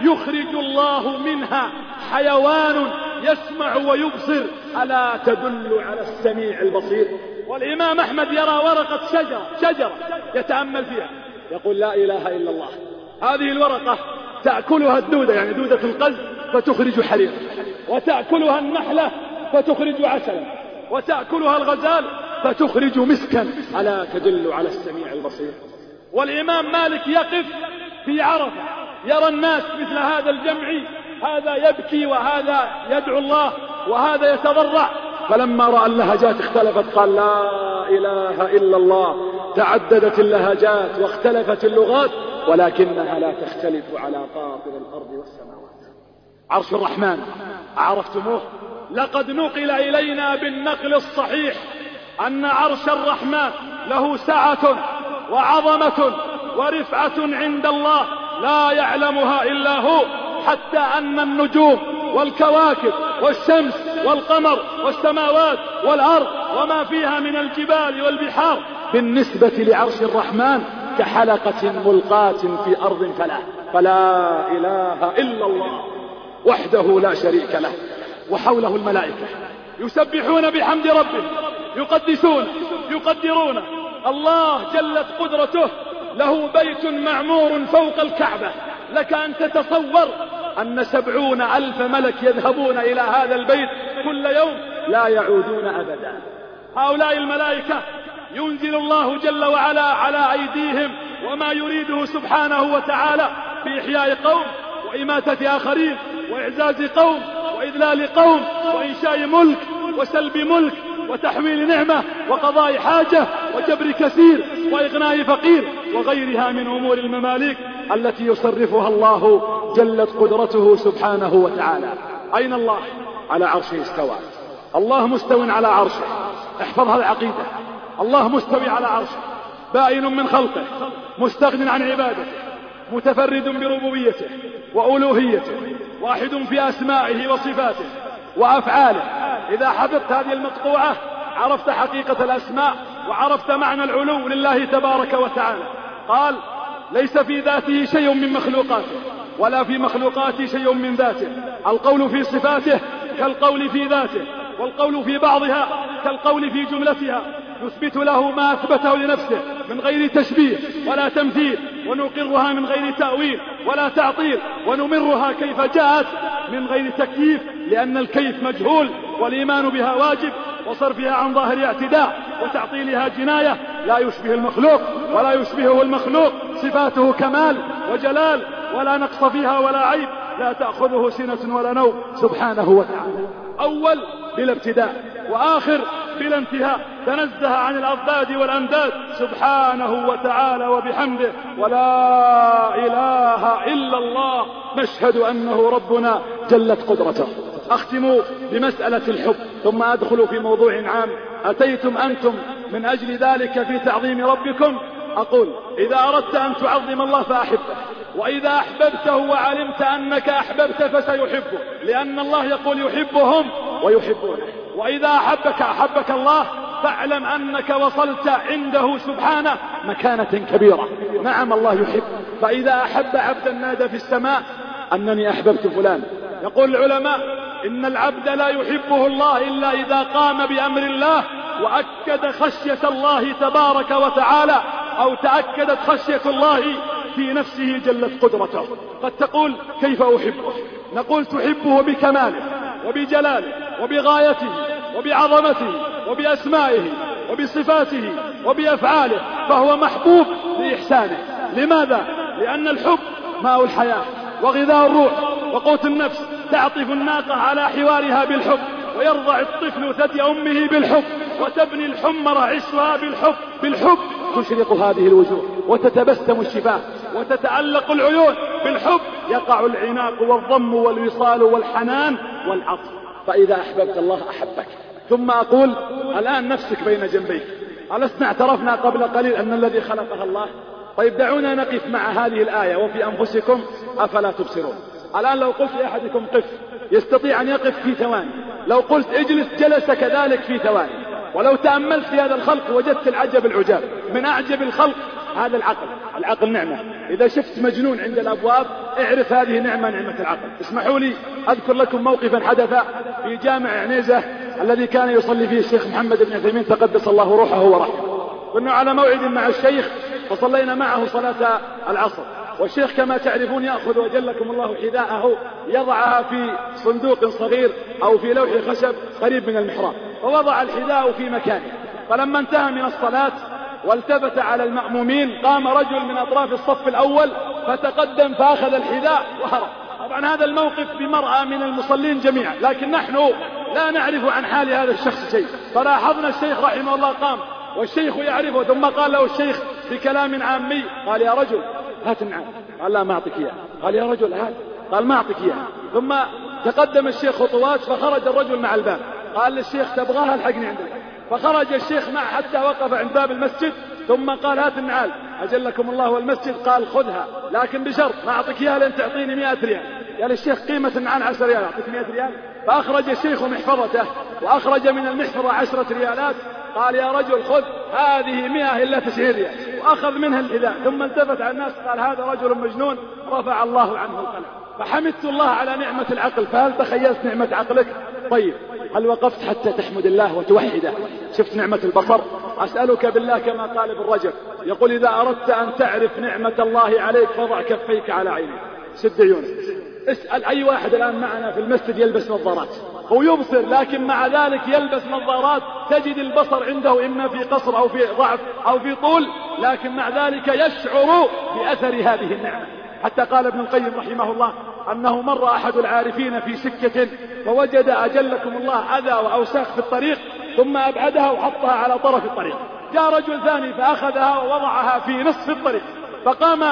يخرج الله منها حيوان يسمع ويبصر. ألا تدل على السميع البصير؟ والإمام أحمد يرى ورقة شجرة شجرة يتأمل فيها يقول لا إله إلا الله. هذه الورقة تأكلها الدودة يعني دودة القز فتخرج حريرا وتأكلها النحلة فتخرج عسلا وتأكلها الغزال فتخرج مسكا. ألا تدل على السميع البصير. والإمام مالك يقف في عرفة يرى الناس مثل هذا الجمع. هذا يبكي وهذا يدعو الله وهذا يتضرع. فلما رأى اللهجات اختلفت قال لا إله إلا الله. تعددت اللهجات واختلفت اللغات ولكنها لا تختلف على قاطر الأرض والسماوات. عرش الرحمن عرفتموه؟ لقد نقل إلينا بالنقل الصحيح. أن عرش الرحمن له سعة وعظمة ورفعة عند الله لا يعلمها إلا هو حتى أن النجوم والكواكب والشمس والقمر والسماوات والأرض وما فيها من الجبال والبحار بالنسبة لعرش الرحمن كحلقة ملقاة في أرض فلا فلا إله إلا الله وحده لا شريك له وحوله الملائكة يسبحون بحمد ربه يقدسون يقدرون. الله جلت قدرته له بيت معمور فوق الكعبة. لك أن تتصور أن سبعون ألف ملك يذهبون إلى هذا البيت كل يوم لا يعودون أبدا. هؤلاء الملائكة ينزل الله جل وعلا على أيديهم وما يريده سبحانه وتعالى في إحياء قوم وإماتة آخرين وإعزاز قوم وإذلال قوم وإنشاء ملك وسلب ملك وتحويل نعمة وقضاء حاجة وجبر كثير وإغناء فقير وغيرها من أمور المماليك التي يصرفها الله جلت قدرته سبحانه وتعالى. أين الله؟ على عرشه استوى. الله مستو على عرشه. احفظها العقيدة الله مستوي على عرشه. بائن من خلقه. مستغن عن عبادته. متفرد بربوبيته وألوهيته. واحد في أسمائه وصفاته. وأفعاله. إذا حفظت هذه المقطوعة عرفت حقيقة الأسماء وعرفت معنى العلو لله تبارك وتعالى. قال ليس في ذاته شيء من مخلوقاته ولا في مخلوقاته شيء من ذاته. القول في صفاته كالقول في ذاته والقول في بعضها كالقول في جملتها. نثبت له ما أثبته لنفسه من غير تشبيه ولا تمثيل ونقرها من غير تأويل ولا تعطيل ونمرها كيف جاءت من غير تكييف لأن الكيف مجهول والإيمان بها واجب وصرفها عن ظاهر اعتداء وتعطيلها جناية. لا يشبه المخلوق ولا يشبهه المخلوق صفاته كمال وجلال ولا نقص فيها ولا عيب. لا تأخذه سنة ولا نوم سبحانه وتعالى. أول بلا ابتداء. وآخر بلا انتهاء. تنزه عن الأضداد والأنداد. سبحانه وتعالى وبحمده. ولا إله إلا الله. نشهد أنه ربنا جلت قدرته. أختم بمسألة الحب. ثم أدخل في موضوع عام. أتيتم أنتم من أجل ذلك في تعظيم ربكم؟ أقول إذا أردت أن تعظم الله فأحبه. وإذا أحببته وعلمت أنك أحببت فسيحبه لأن الله يقول يحبهم ويحبونه. وإذا أحبك أحبك الله فاعلم أنك وصلت عنده سبحانه مكانة كبيرة. نعم الله يحب. فإذا أحب عبدا نادى في السماء أنني أحببت فلان. يقول العلماء إن العبد لا يحبه الله إلا إذا قام بأمر الله وأكد خشية الله تبارك وتعالى أو تأكدت خشية الله في نفسه جلت قدرته. قد تقول كيف أحبه. نقول تحبه بكماله وبجلاله وبغايته وبعظمته وبأسمائه وبصفاته وبأفعاله فهو محبوب لإحسانه. لماذا؟ لأن الحب ماء الحياة وغذاء الروح وقوت النفس تعطف الناقة على حوارها بالحب ويرضع الطفل ثدي أمه بالحب وتبني الحمر عشرها بالحب. بالحب تشرق هذه الوجوه وتتبسم الشفاة. وتتعلق العيون بالحب. يقع العناق والضم والوصال والحنان والعطف. فإذا أحببت الله أحبك. ثم أقول الآن نفسك بين جنبيك. ألسنا اعترفنا قبل قليل أن الذي خلقها الله؟ طيب دعونا نقف مع هذه الآية وفي أنفسكم أفلا تبصرون؟ الآن لو قلت لأحدكم قف يستطيع أن يقف في ثواني. لو قلت اجلس جلس كذلك في ثواني. ولو تأملت في هذا الخلق وجدت العجب العجاب. من أعجب الخلق هذا العقل. العقل نعمة. إذا شفت مجنون عند الأبواب اعرف هذه نعمة نعمة العقل. اسمحوا لي أذكر لكم موقفا حدث في جامع عنيزة الذي كان يصلي فيه الشيخ محمد بن عثيمين تقدس الله روحه ورحمه. كنا على موعد مع الشيخ فصلينا معه صلاة العصر. والشيخ كما تعرفون يأخذ وجلكم الله حذاءه يضعها في صندوق صغير أو في لوح خشب قريب من المحراب فوضع الحذاء في مكانه. فلما انتهى من الصلاة والتفت على المأمومين قام رجل من أطراف الصف الأول فتقدم فأخذ الحذاء وهرب. طبعا هذا الموقف بمرأة من المصلين جميعا لكن نحن لا نعرف عن حال هذا الشخص شيء. فلاحظنا الشيخ رحمه الله قام والشيخ يعرفه ثم قال له الشيخ بكلام عامي قال يا رجل هات النعام قال لا ما أعطيك إياه. قال يا رجل هات. قال ما أعطيك إياه. ثم تقدم الشيخ خطوات فخرج الرجل مع الباب. قال للشيخ تبغاها الحقني عندك. فخرج الشيخ معه حتى وقف عند باب المسجد ثم قال هات النعال. أجلكم الله والمسجد؟ قال خذها لكن بشرط ما أعطيك إياها لأن تعطيني مئة ريال. قال الشيخ قيمة النعال عشر ريال أعطيك مئة ريال؟ فأخرج الشيخ محفظته وأخرج من المحفرة عشرة ريالات. قال يا رجل خذ هذه مئة إلا تسعين ريال وأخذ منها الحذاء ثم التفت على الناس قال هذا رجل مجنون رفع الله عنه القلم. فحمدت الله على نعمة العقل. فهل تخيلت نعمة عقلك؟ طيب هل وقفت حتى تحمد الله وتوحده؟ شفت نعمة البصر؟ أسألك بالله كما قال ابن رجب يقول إذا أردت أن تعرف نعمة الله عليك فضع كفيك على عينيك. سد عيونك. اسأل أي واحد الآن معنا في المسجد يلبس نظارات. هو يبصر لكن مع ذلك يلبس نظارات تجد البصر عنده إما في قصر أو في ضعف أو في طول لكن مع ذلك يشعر بأثر هذه النعمة. حتى قال ابن القيم رحمه الله أنه مر أحد العارفين في سكة فوجد أجلكم الله أذى وأوساخ في الطريق ثم أبعدها وحطها على طرف الطريق. جاء رجل ثاني فأخذها ووضعها في نصف الطريق. فقام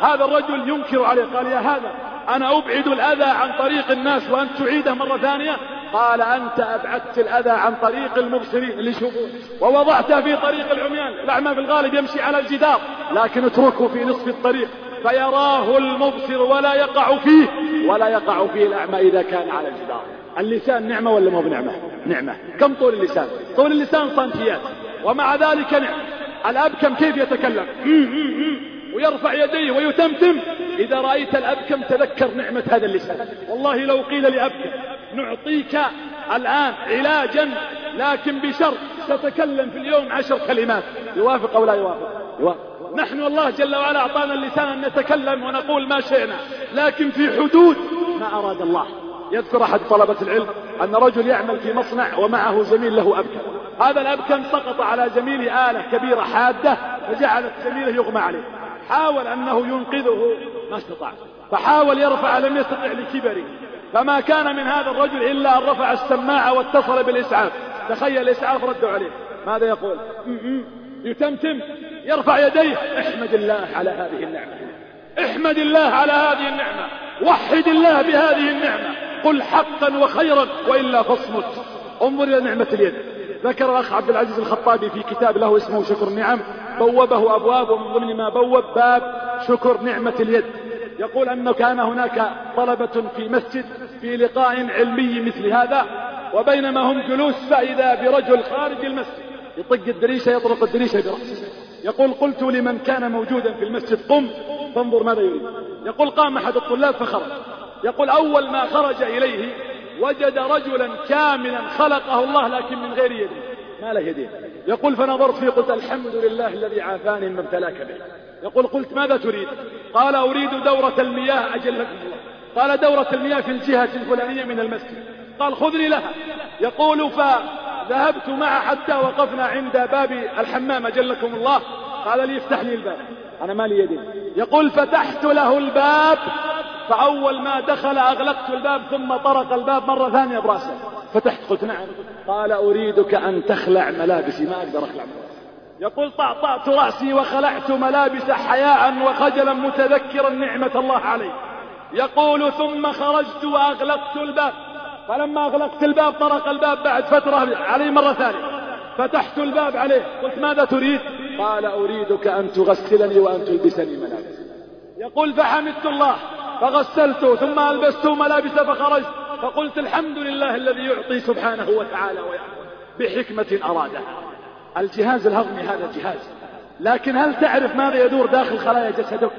هذا الرجل ينكر عليه قال يا هذا أنا أبعد الأذى عن طريق الناس وأنت تعيده مرة ثانية؟ قال أنت أبعدت الأذى عن طريق المبصرين اللي يشوفون ووضعته في طريق العميان. الأعمى في الغالب يمشي على الجدار لكن اتركه في نصف الطريق. فيراه المبصر ولا يقع فيه ولا يقع فيه الأعمى إذا كان على الجدار. اللسان نعمة ولا مو بنعمة؟ نعمة. كم طول اللسان؟ طول اللسان سنتيات. ومع ذلك نعمة الأبكم كيف يتكلم؟ ويرفع يديه ويتمتم. إذا رأيت الأبكم تذكر نعمة هذا اللسان. والله لو قيل لأبكم نعطيك الآن علاجا لكن بشرط. تتكلم في اليوم عشر كلمات. يوافق أو لا يوافق؟ يوافق. نحن الله جل وعلا أعطانا اللسان أن نتكلم ونقول ما شئنا لكن في حدود ما أراد الله. يذكر أحد طلبة العلم أن رجل يعمل في مصنع ومعه زميل له أبكم. هذا الأبكم سقط على زميله آلة كبيرة حادة فجعلت زميله يغمى عليه. حاول أنه ينقذه ما استطاع. فحاول يرفع لم يستطع لكبره. فما كان من هذا الرجل إلا أن رفع السماعة واتصل بالإسعاف. تخيل الإسعاف ردوا عليه. ماذا يقول؟ يتمتم. يرفع يديه. احمد الله على هذه النعمة. احمد الله على هذه النعمة. وحد الله بهذه النعمة. قل حقا وخيرا وإلا فاصمت. انظر إلى نعمة اليد. ذكر الأخ عبد العزيز الخطابي في كتاب له اسمه شكر النعم. بوبه أبواب ومن ضمن ما بوب باب شكر نعمة اليد. يقول أنه كان هناك طلبة في مسجد في لقاء علمي مثل هذا وبينما هم جلوس فإذا برجل خارج المسجد. يطق الدريشة يطرق الدريشة برأسه. يقول قلت لمن كان موجودا في المسجد قم فانظر ماذا يريد. يقول قام أحد الطلاب فخرج. يقول أول ما خرج إليه وجد رجلا كاملا خلقه الله لكن من غير يدين ما له يدين. يقول فنظرت فيه قلت الحمد لله الذي عافاني مما ابتلاك به. يقول قلت ماذا تريد؟ قال أريد دورة المياه أجلكم الله. قال دورة المياه في الجهة الفلانية من المسجد. قال خذني لها. يقول فذهبت معه حتى وقفنا عند باب الحمام أجلكم الله. قال لي افتح لي الباب. أنا ما لي يدين يقول فتحت له الباب. فأول ما دخل أغلقت الباب ثم طرق الباب مرة ثانية برأسه. فتحت قلت نعم. قال أريدك أن تخلع ملابسي. ما أقدر أخلع ملابسي. يقول طعطعت رأسي وخلعت ملابس حياء وخجلا متذكرا نعمة الله علي. يقول ثم خرجت وأغلقت الباب. فلما أغلقت الباب طرق الباب بعد فترة علي مرة ثانية. فتحت الباب عليه قلت ماذا تريد؟ قال أريدك أن تغسلني وأن تلبسني ملابس يقول فحمدت الله فغسلته ثم ألبسته ملابس فخرجت. فقلت الحمد لله الذي يعطي سبحانه وتعالى بحكمة أرادها. الجهاز الهضمي هذا جهاز. لكن هل تعرف ماذا يدور داخل خلايا جسدك؟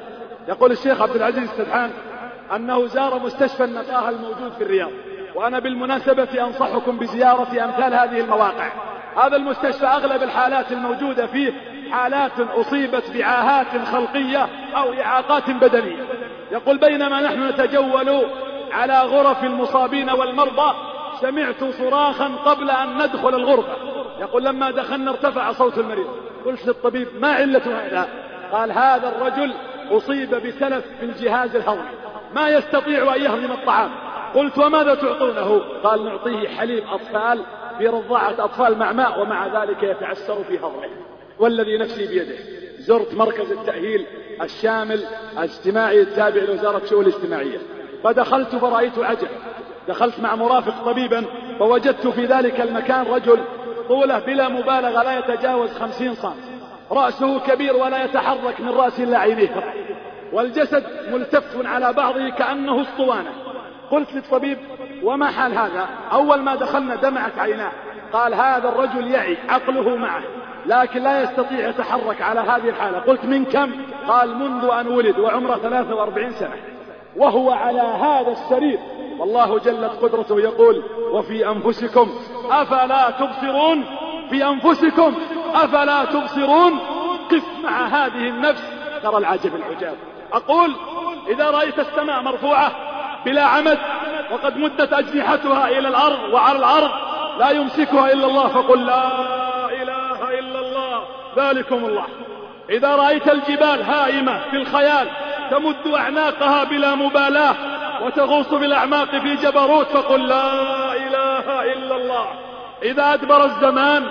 يقول الشيخ عبد العزيز السبحان أنه زار مستشفى النقاهة الموجود في الرياض. وأنا بالمناسبة أنصحكم بزيارة أمثال هذه المواقع. هذا المستشفى أغلب الحالات الموجودة فيه حالات أصيبت بعاهات خلقية أو إعاقات بدنية. يقول بينما نحن نتجول على غرف المصابين والمرضى سمعت صراخا قبل أن ندخل الغرفة. يقول لما دخلنا ارتفع صوت المريض. قلت للطبيب ما علة هذا؟ قال هذا الرجل أصيب بسلف في الجهاز الهضمي. ما يستطيع أن يهضم الطعام. قلت وماذا تعطونه؟ قال نعطيه حليب أطفال في رضاعة أطفال مع ماء ومع ذلك يتعسر في هضمه. والذي نفسي بيده. زرت مركز التأهيل الشامل الاجتماعي التابع لوزارة الشؤون الاجتماعية. فدخلت فرأيت عجب. دخلت مع مرافق طبيبا فوجدت في ذلك المكان رجل طوله بلا مبالغة لا يتجاوز خمسين سم رأسه كبير ولا يتحرك من رأس إلا عينيه والجسد ملتف على بعضه كأنه اسطوانة. قلت للطبيب وما حال هذا؟ أول ما دخلنا دمعت عيناه. قال هذا الرجل يعي عقله معه لكن لا يستطيع يتحرك على هذه الحالة. قلت من كم؟ قال منذ أن ولد وعمره 43 سنة وهو على هذا السرير. والله جلت قدرته يقول وفي أنفسكم أفلا تبصرون؟ في أنفسكم أفلا تبصرون؟ قف مع هذه النفس. ترى العجب العجاب. أقول إذا رأيت السماء مرفوعة بلا عمد وقد مدت أجنحتها إلى الأرض وعلى الأرض لا يمسكها إلا الله فقل لا إله إلا الله ذلكم الله. إذا رأيت الجبال هائمة في الخيال تمد أعناقها بلا مبالاة وتغوص بالأعماق في جبروت فقل لا إله إلا الله. إذا أدبر الزمان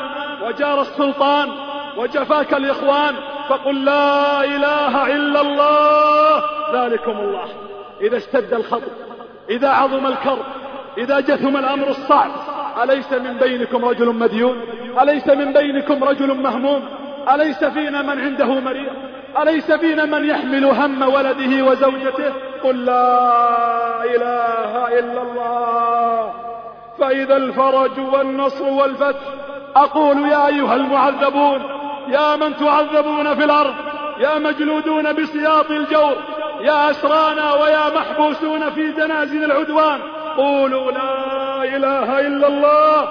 وجار السلطان وجفاك الإخوان فقل لا إله إلا الله ذلكم الله. إذا اشتد الخطر إذا عظم الكرب إذا جثم الأمر الصعب. أليس من بينكم رجل مديون؟ أليس من بينكم رجل مهموم؟ أليس فينا من عنده مريض؟ أليس فينا من يحمل هم ولده وزوجته؟ قل لا إله إلا الله. فإذا الفرج والنصر والفتح أقول يا أيها المعذبون يا من تعذبون في الأرض يا مجلودون بسياط الجور يا أسرانا ويا محبوسون في جنازل العدوان قولوا لا إله إلا الله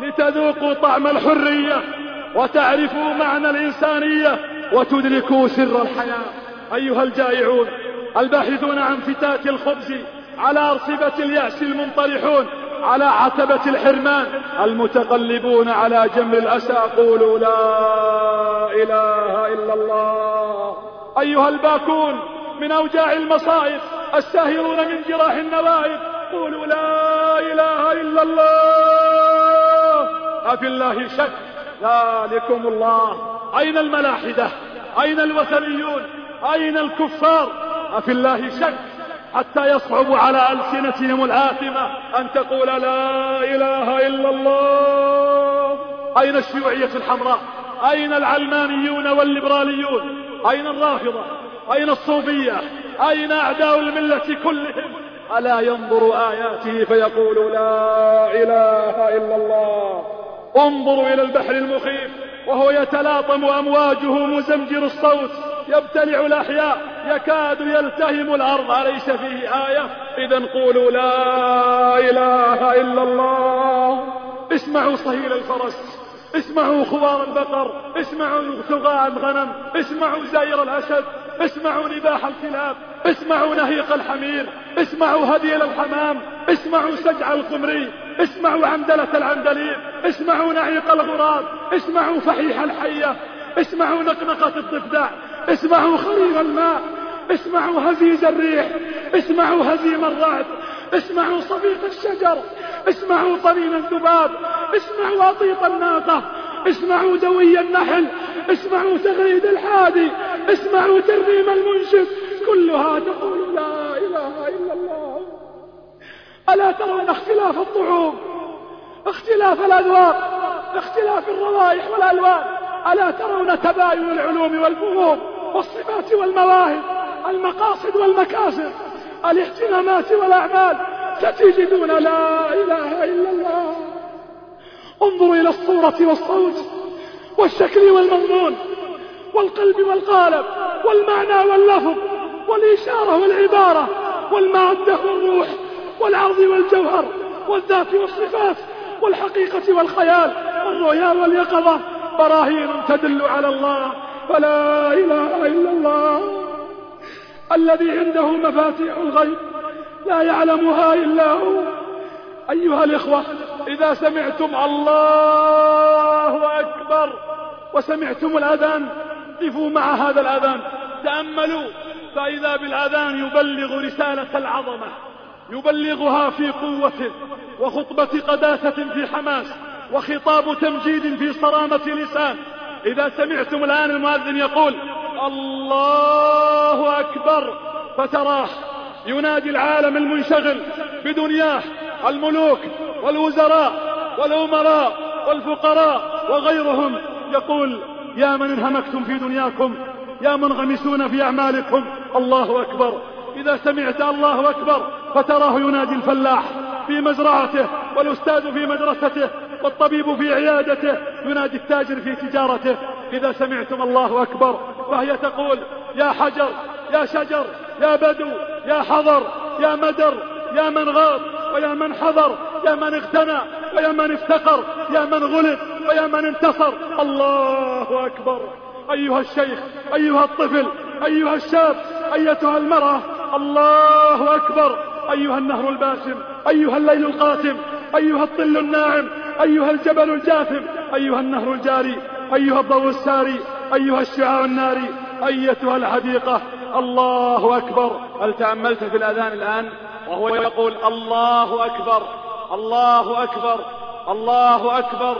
لتذوقوا طعم الحرية وتعرفوا معنى الإنسانية وتدركوا سر الحياة. أيها الجائعون الباحثون عن فتات الخبز على أرصبة اليأس المنطرحون على عتبة الحرمان المتقلبون على جمر الأسى قولوا لا إله إلا الله. أيها الباكون من أوجاع المصائب الساهرون من جراح النوائب قولوا لا إله إلا الله. أفي الله شك ذلكم الله. أين الملاحدة؟ أين الوثنيون؟ أين الكفار؟ أفي الله شك حتى يصعب على ألسنتهم الآثمة أن تقول لا إله إلا الله. أين الشيوعية الحمراء؟ أين العلمانيون والليبراليون؟ أين الرافضة؟ أين الصوفية؟ أين أعداء الملة كلهم؟ ألا ينظر آياته فيقول لا إله إلا الله. انظروا إلى البحر المخيف وهو يتلاطم أمواجه مزمجر الصوت. يبتلع الأحياء يكاد يلتهم الأرض. أليس فيه آية؟ إذا قولوا لا إله إلا الله. اسمعوا صهيل الفرس اسمعوا خوار البقر اسمعوا ثغاء الغنم اسمعوا زير الأسد. اسمعوا نباح الكلاب اسمعوا نهيق الحمير اسمعوا هديل الحمام اسمعوا سجع القمري اسمعوا عندلة العندليب اسمعوا نعيق الغراب اسمعوا فحيح الحية اسمعوا نقنقة الضفدع اسمعوا خرير الماء اسمعوا هزيز الريح اسمعوا هزيم الرعد اسمعوا صفيق الشجر اسمعوا طنين الذباب اسمعوا أطيط الناقة اسمعوا دوي النحل اسمعوا تغريد الحادي اسمعوا ترنيم المنشد كلها تقول لا إله إلا الله. ألا ترون اختلاف الطعوم اختلاف الأذواق اختلاف الروائح والألوان؟ ألا ترون تباين العلوم والفهوم والصفات والمواهب المقاصد والمكاسب الاهتمامات والأعمال ستجدون لا إله إلا الله؟ انظروا إلى الصورة والصوت والشكل والمضمون. والقلب والقالب والمعنى واللفظ والإشارة والعبارة والمادة والروح والعرض والجوهر والذات والصفات والحقيقة والخيال والرؤيا واليقظة براهين تدل على الله فلا إله إلا الله الذي عنده مفاتيح الغيب لا يعلمها إلا هو أيها الإخوة إذا سمعتم الله أكبر وسمعتم الأذان قفوا مع هذا الأذان. تأملوا. فإذا بالأذان يبلغ رسالة العظمة يبلغها في قوة وخطبة قداسة في حماس وخطاب تمجيد في صرامة لسان. إذا سمعتم الآن المؤذن يقول الله أكبر. فتراه. ينادي العالم المنشغل بدنياه الملوك والوزراء والأمراء والفقراء وغيرهم يقول يا من انهمكتم في دنياكم يا منغمسون في أعمالكم. الله أكبر. إذا سمعت الله أكبر فتراه ينادي الفلاح في مزرعته والأستاذ في مدرسته والطبيب في عيادته ينادي التاجر في تجارته. إذا سمعتم الله أكبر فهي تقول يا حجر يا شجر يا بدو يا حضر يا مدر يا من غاب ويا من حضر يا من اغتنى ويا من افتقر يا من غلب ويا من انتصر. الله أكبر. أيها الشيخ أيها الطفل أيها الشاب أيتها المرأة. الله أكبر. أيها النهر الباسم أيها الليل القاتم أيها الظل الناعم أيها الجبل الجاثم أيها النهر الجاري أيها الضوء الساري أيها الشعاع الناري. أيتها الحديقة. الله أكبر. هل تأملت في الأذان الآن؟ وهو يقول الله أكبر الله أكبر الله أكبر.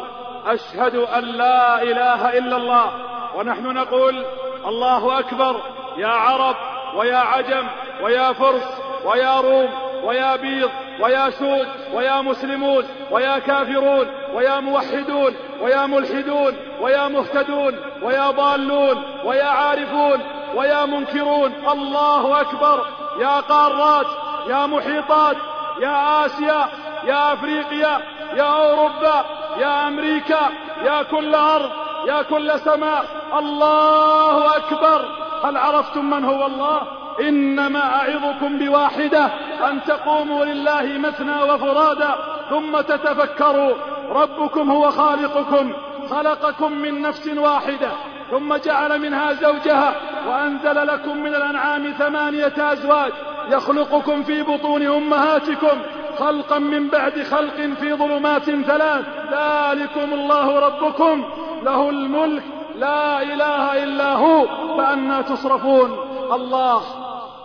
أشهد أن لا إله إلا الله. ونحن نقول الله أكبر. يا عرب ويا عجم ويا فرس ويا روم ويا بيض ويا سود ويا مسلمون ويا كافرون ويا موحدون ويا ملحدون ويا مهتدون ويا ضالون ويا عارفون ويا منكرون. الله أكبر. يا قارات يا محيطات يا آسيا يا أفريقيا يا أوروبا يا أمريكا يا كل أرض يا كل سماء. الله أكبر. هل عرفتم من هو الله؟ إنما أعظكم بواحدة أن تقوموا لله مثنى وفرادا ثم تتفكروا. ربكم هو خالقكم خلقكم من نفس واحدة. ثم جعل منها زوجها وأنزل لكم من الأنعام ثمانية أزواج يخلقكم في بطون أمهاتكم خلقا من بعد خلق في ظلمات ثلاث. ذلكم الله ربكم. له الملك. لا إله إلا هو. فأنا تصرفون. الله.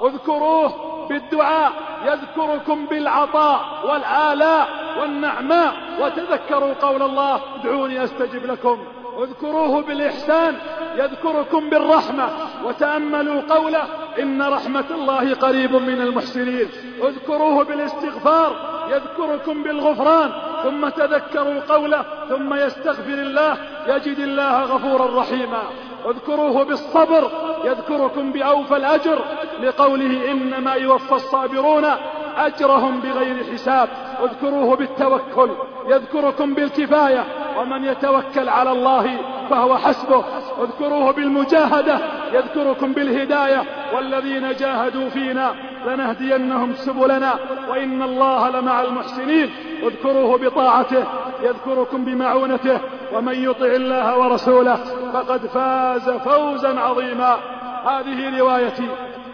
اذكروه بالدعاء. يذكركم بالعطاء والآلاء والنعماء. وتذكروا قول الله. ادعوني أستجب لكم. اذكروه بالإحسان يذكركم بالرحمة وتأملوا قوله إن رحمة الله قريب من المحسنين. اذكروه بالاستغفار يذكركم بالغفران ثم تذكروا قوله ثم يستغفر الله يجد الله غفورا رحيما. اذكروه بالصبر يذكركم بأوفى الأجر لقوله إنما يوفى الصابرون أجرهم بغير حساب. اذكروه بالتوكل يذكركم بالكفاية ومن يتوكل على الله فهو حسبه. اذكروه بالمجاهدة يذكركم بالهداية. والذين جاهدوا فينا لنهدينهم سبلنا وإن الله لمع المحسنين. اذكروه بطاعته يذكركم بمعونته. ومن يطع الله ورسوله فقد فاز فوزا عظيما. هذه روايتي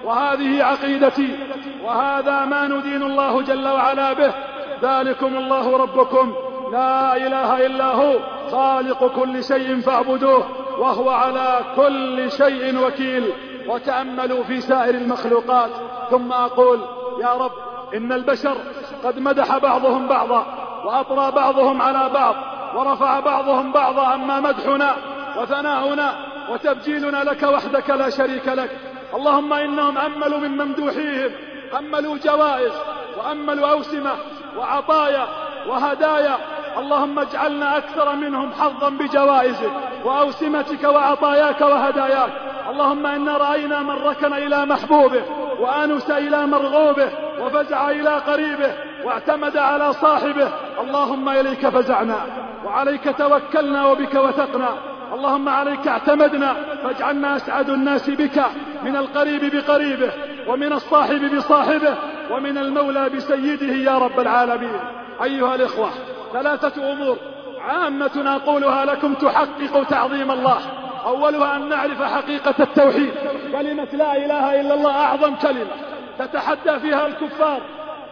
وهذه عقيدتي وهذا ما ندين الله جل وعلا به. ذلكم الله ربكم. لا إله إلا هو. خالق كل شيء فاعبدوه وهو على كل شيء وكيل. وتأملوا في سائر المخلوقات. ثم أقول يا رب إن البشر قد مدح بعضهم بعضا وأطرى بعضهم على بعض ورفع بعضهم بعضا أما مدحنا وثناؤنا وتبجيلنا لك وحدك لا شريك لك. اللهم إنهم أملوا من ممدوحيهم أملوا جوائز وأملوا أوسمة وعطايا وهدايا اللهم اجعلنا أكثر منهم حظا بجوائزك وأوسمتك وعطاياك وهداياك. اللهم إنا رأينا من ركن إلى محبوبه وآنس إلى مرغوبه وفزع إلى قريبه واعتمد على صاحبه. اللهم إليك فزعنا وعليك توكلنا وبك وثقنا. اللهم عليك اعتمدنا فاجعلنا أسعد الناس بك من القريب بقريبه ومن الصاحب بصاحبه ومن المولى بسيده يا رب العالمين. أيها الإخوة ثلاثة أمور. عامة أقولها لكم تحقق تعظيم الله. أولها أن نعرف حقيقة التوحيد. كلمة لا إله إلا الله أعظم كلمة. تتحدى فيها الكفار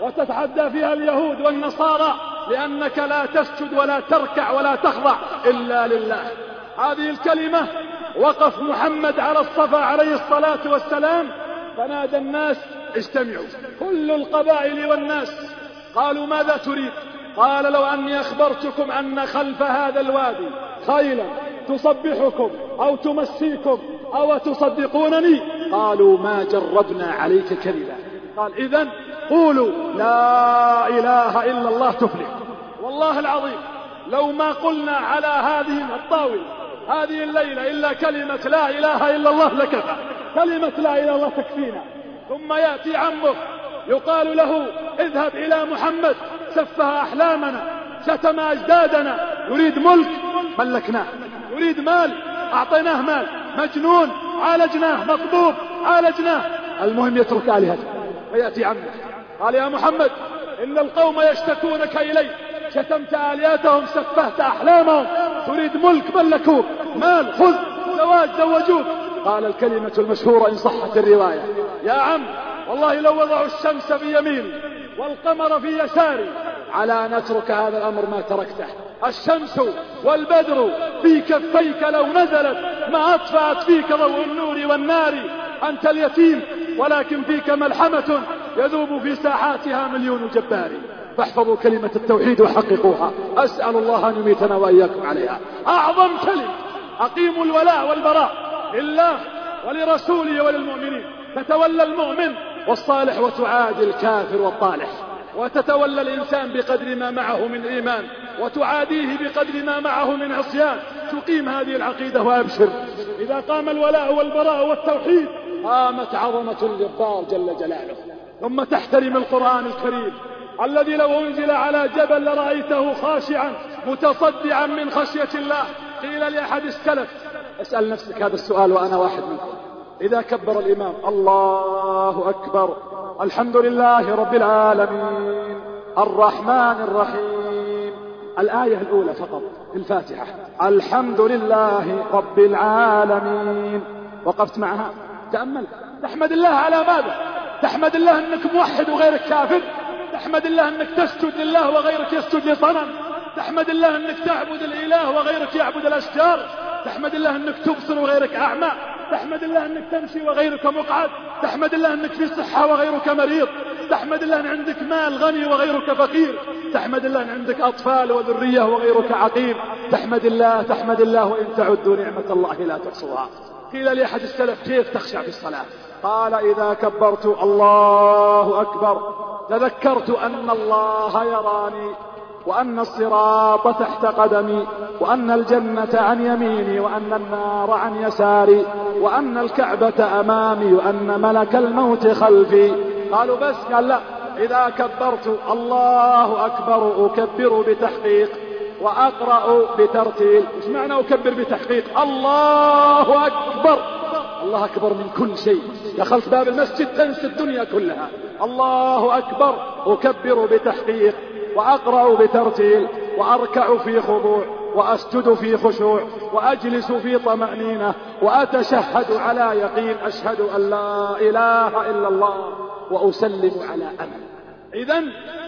وتتحدى فيها اليهود والنصارى لأنك لا تسجد ولا تركع ولا تخضع إلا لله. هذه الكلمة وقف محمد على الصفا عليه الصلاة والسلام. فنادى الناس اجتمعوا. كل القبائل والناس قالوا ماذا تريد؟ قال لو أني أخبرتكم أن خلف هذا الوادي خيلا تصبحكم أو تمسيكم أو تصدقونني قالوا ما جربنا عليك كذبا. قال إذا قولوا لا إله إلا الله تفلح. والله العظيم لو ما قلنا على هذه الطاولة هذه الليلة إلا كلمة لا إله إلا الله لكفى. كلمة لا إله إلا الله تكفينا. ثم يأتي عمه يقال له اذهب إلى محمد. سفه أحلامنا شتم أجدادنا. يريد ملك ملكناه يريد مال أعطيناه مال. مجنون عالجناه مطبوب عالجناه. المهم يترك آلهته فيأتي عمه قال يا محمد إن القوم يشتكونك إلي. شتمت آلياتهم سفهت أحلامهم. تريد ملك ملكوك. مال خذ زواج زوجوك. قال الكلمة المشهورة إن صحت الرواية. يا عم والله لو وضعوا الشمس بيميني والقمر في يساري. على أن أترك هذا الأمر ما تركته. الشمس والبدر في كفيك لو نزلت ما أطفأت فيك ضوء النور والنار. أنت اليتيم ولكن فيك ملحمة يذوب في ساحاتها مليون جبار. فاحفظوا كلمة التوحيد وحققوها. أسأل الله أن يميتنا وإياكم عليها. أعظم كلمة أقيموا الولاء والبراء لله ولرسوله وللمؤمنين. تتولى المؤمن والصالح وتعادي الكافر والطالح. وتتولى الإنسان بقدر ما معه من إيمان وتعاديه بقدر ما معه من عصيان. تقيم هذه العقيدة وأبشر. إذا قام الولاء والبراء والتوحيد قامت عظمة الجبار جل جلاله. ثم تحترم القرآن الكريم. الذي لو أنزل على جبل لرأيته خاشعا متصدعا من خشية الله. قيل لأحد السلف اسأل نفسك هذا السؤال وأنا واحد منكم. إذا كبر الإمام. الله أكبر. الحمد لله رب العالمين. الرحمن الرحيم. الآية الأولى فقط الفاتحة. الحمد لله رب العالمين. وقفت معها. تأمل. تحمد الله على ماذا؟ تحمد الله أنك موحد وغيرك كافر. تحمد الله أنك تسجد لله وغيرك يسجد لصنم. تحمد الله أنك تعبد الإله وغيرك يعبد الأشجار. تحمد الله أنك تبصر وغيرك أعمى. تحمد الله أنك تمشي وغيرك مقعد تحمد الله أنك في صحة وغيرك مريض تحمد الله أن عندك مال غني وغيرك فقير تحمد الله أن عندك أطفال وذرية وغيرك عقيم تحمد الله تحمد الله وإن تعدوا نعمة الله لا تحصوها. قيل لأحد السلف كيف تخشع في الصلاة؟ قال إذا كبرت الله أكبر. تذكرت أن الله يراني. وأن الصراط تحت قدمي وأن الجنة عن يميني وأن النار عن يساري وأن الكعبة أمامي وأن ملك الموت خلفي. قالوا بس قال لا إذا كبرت الله أكبر أكبر بتحقيق وأقرأ بترتيل. إيش معنى أكبر بتحقيق؟ الله أكبر. الله أكبر من كل شيء. دخلت باب المسجد تنسى الدنيا كلها. الله أكبر أكبر بتحقيق. وأقرأ بترتيل وأركع في خضوع وأسجد في خشوع وأجلس في طمأنينة وأتشهد على يقين أشهد أن لا إله إلا الله وأسلم على أمل. إذا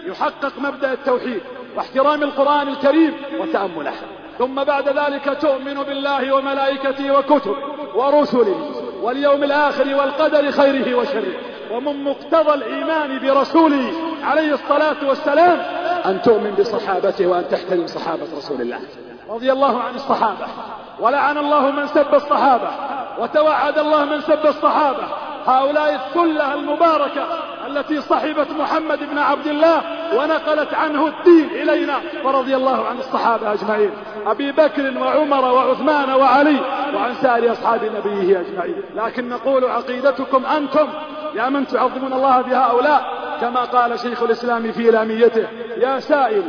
يحقق مبدأ التوحيد واحترام القرآن الكريم وتأمله. ثم بعد ذلك تؤمن بالله وملائكته وكتبه ورسله واليوم الآخر والقدر خيره وشره ومن مقتضى الإيمان برسوله عليه الصلاة والسلام أن تؤمن بصحابته وأن تحترم صحابة رسول الله. رضي الله عن الصحابة. ولعن الله من سب الصحابة. وتوعد الله من سب الصحابة. هؤلاء الثلة المباركة التي صحبت محمد بن عبد الله ونقلت عنه الدين إلينا. فرضي الله عن الصحابة أجمعين. أبي بكر وعمر وعثمان وعلي وعن سائر أصحاب نبيه أجمعين. لكن نقول عقيدتكم أنتم. يا من تعظمون الله بهؤلاء. كما قال شيخ الإسلام في لاميته يا سائل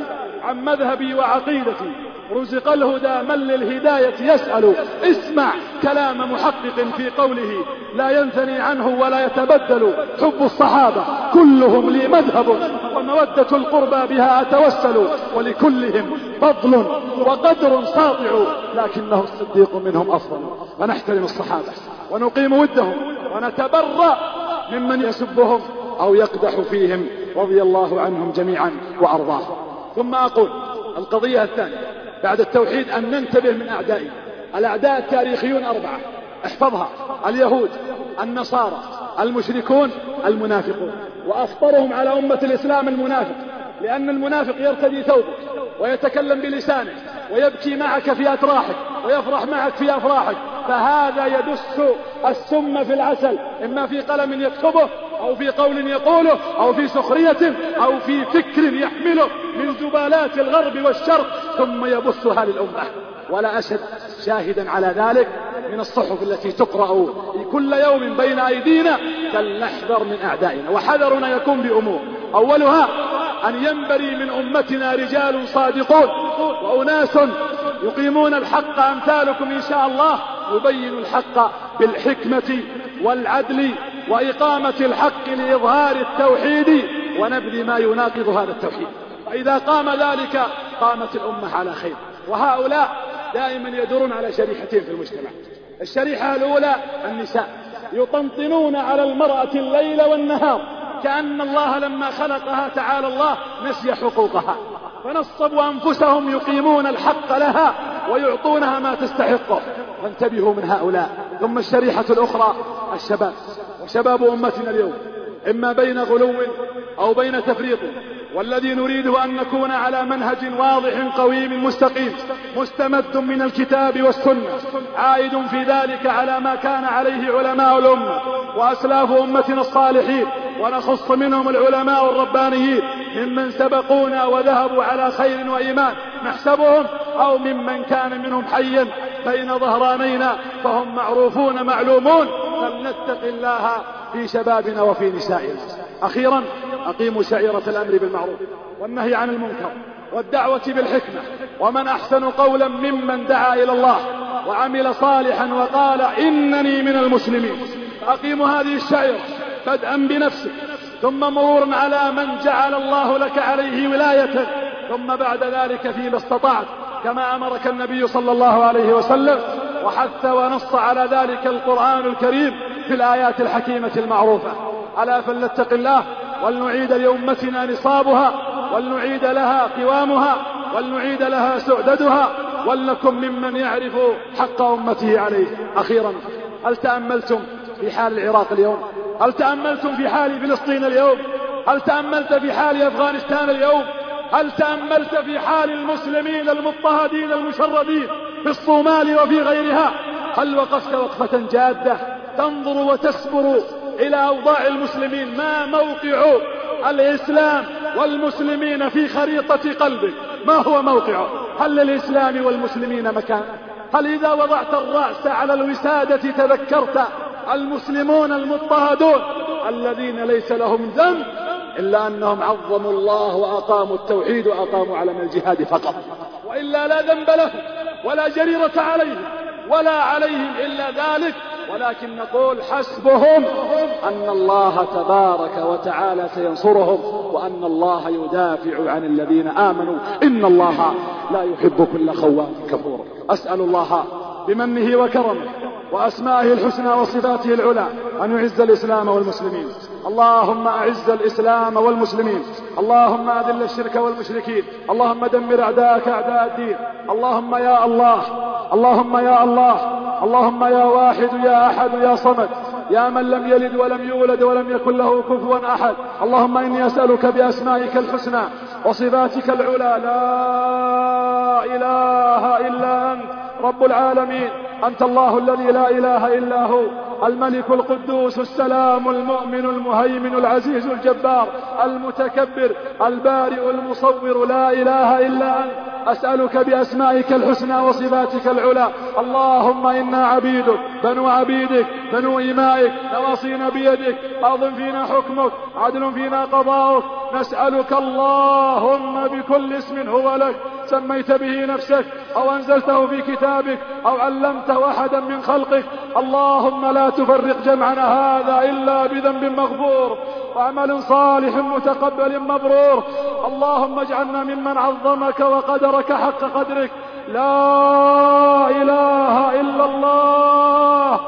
عن مذهبي وعقيدتي رزق الهدى من للهداية يسأل اسمع كلام محقق في قوله لا ينثني عنه ولا يتبدل حب الصحابة كلهم لي مذهب ومودة القربى بها أتوسل ولكلهم فضل وقدر ساطع لكنه الصديق منهم أفضل فنحترم الصحابة ونقيم ودهم ونتبرأ ممن يسبهم. أو يقدح فيهم رضي الله عنهم جميعا وأرضاهم. ثم أقول القضية الثانية. بعد التوحيد أن ننتبه من أعدائنا الأعداء التاريخيون أربعة. احفظها. اليهود النصارى المشركون المنافقون. وأخطرهم على أمة الإسلام المنافق. لأن المنافق يرتدي ثوبه ويتكلم بلسانه ويبكي معك في أتراحك ويفرح معك في أفراحك. فهذا يدس السم في العسل. إما في قلم يكتبه أو في قول يقوله أو في سخرية أو في فكر يحمله من زبالات الغرب والشرق ثم يبثها للأمة. ولا أشد شاهدا على ذلك من الصحف التي تقرأ كل يوم بين أيدينا فلنحذر من أعدائنا. وحذرنا يكون بأمور. أولها أن ينبري من أمتنا رجال صادقون وأناس يقيمون الحق أمثالكم إن شاء الله يبين الحق بالحكمة والعدل وإقامة الحق لإظهار التوحيد ونبذ ما يناقض هذا التوحيد. فإذا قام ذلك قامت الأمة على خير. وهؤلاء دائما يدورون على شريحتين في المجتمع. الشريحة الأولى النساء يطنطنون على المرأة الليل والنهار كأن الله لما خلقها تعالى الله نسي حقوقها. فنصبوا أنفسهم يقيمون الحق لها ويعطونها ما تستحقه فانتبهوا من هؤلاء. ثم الشريحة الأخرى الشباب. وشباب أمتنا اليوم. إما بين غلو أو بين تفريط. والذي نريد أن نكون على منهج واضح قويم مستقيم. مستمد من الكتاب والسنة. عائد في ذلك على ما كان عليه علماء الأمة. وأسلاف أمتنا الصالحين. ونخص منهم العلماء الربانيين ممن سبقونا وذهبوا على خير وإيمان. نحسبهم أو ممن كان منهم حيا بين ظهرانينا فهم معروفون معلومون. فلنتق الله في شبابنا وفي نسائنا. أخيرا أقيموا شعيرة الأمر بالمعروف والنهي عن المنكر والدعوة بالحكمة. ومن أحسن قولا ممن دعا إلى الله وعمل صالحا وقال إنني من المسلمين. أقيموا هذه الشعيرة بدءا بنفسك ثم مرورا على من جعل الله لك عليه ولاية ثم بعد ذلك فيما استطعت كما أمرك النبي صلى الله عليه وسلم وحث ونص على ذلك القرآن الكريم في الآيات الحكيمة المعروفة. ألا فلنتق الله ولنعيد لأمتنا نصابها ولنعيد لها قوامها ولنعيد لها سعددها ولنكن ممن يعرف حق أمته عليه. أخيرا هل تأملتم في حال العراق اليوم؟ هل تأملتم في حال فلسطين اليوم؟ هل تأملت في حال أفغانستان اليوم؟ هل تأملت في حال المسلمين المضطهدين المشردين في الصومال وفي غيرها؟ هل وقفت وقفة جادة تنظر وتسبر إلى أوضاع المسلمين؟ ما موقع الإسلام والمسلمين في خريطة قلبك؟ ما هو موقعه هل للإسلام والمسلمين مكان؟ هل إذا وضعت الرأس على الوسادة تذكرت المسلمون المضطهدون الذين ليس لهم ذنب إلا أنهم عظموا الله وأقاموا التوحيد وأقاموا علم الجهاد فقط. وإلا لا ذنب لهم ولا جريرة عليهم ولا عليهم إلا ذلك. ولكن نقول حسبهم أن الله تبارك وتعالى سينصرهم وأن الله يدافع عن الذين آمنوا. إن الله لا يحب كل خوان كفور. أسأل الله بمنه وكرمه وأسمائه الحسنى وصفاته العلى أن يعز الإسلام والمسلمين. اللهم أعز الإسلام والمسلمين. اللهم أذل الشرك والمشركين. اللهم دمر أعداءك أعداء الدين. اللهم يا الله. اللهم يا الله. اللهم يا واحد يا أحد يا صمد. يا من لم يلد ولم يولد ولم يكن له كفوا أحد. اللهم إني أسألك بأسمائك الحسنى وصفاتك العلى. لا إله إلا أنت. رب العالمين. أنت الله الذي لا إله إلا هو. الملك القدوس السلام المؤمن المهيمن العزيز الجبار المتكبر البارئ المصور. لا إله إلا أنت. أسألك بأسمائك الحسنى وصفاتك العلى. اللهم إنا عبيدك. بنو عبيدك. بنو إمائك. نواصينا بيدك. قاض فينا حكمك. عدل فينا قضاؤك. نسألك اللهم بكل اسم هو لك. سميت به نفسك أو أنزلته في كتابك أو علمته أحدا من خلقك اللهم لا تفرق جمعنا هذا إلا بذنب مغفور وعمل صالح متقبل مبرور اللهم اجعلنا ممن عظمك وقدرك حق قدرك لا إله إلا الله.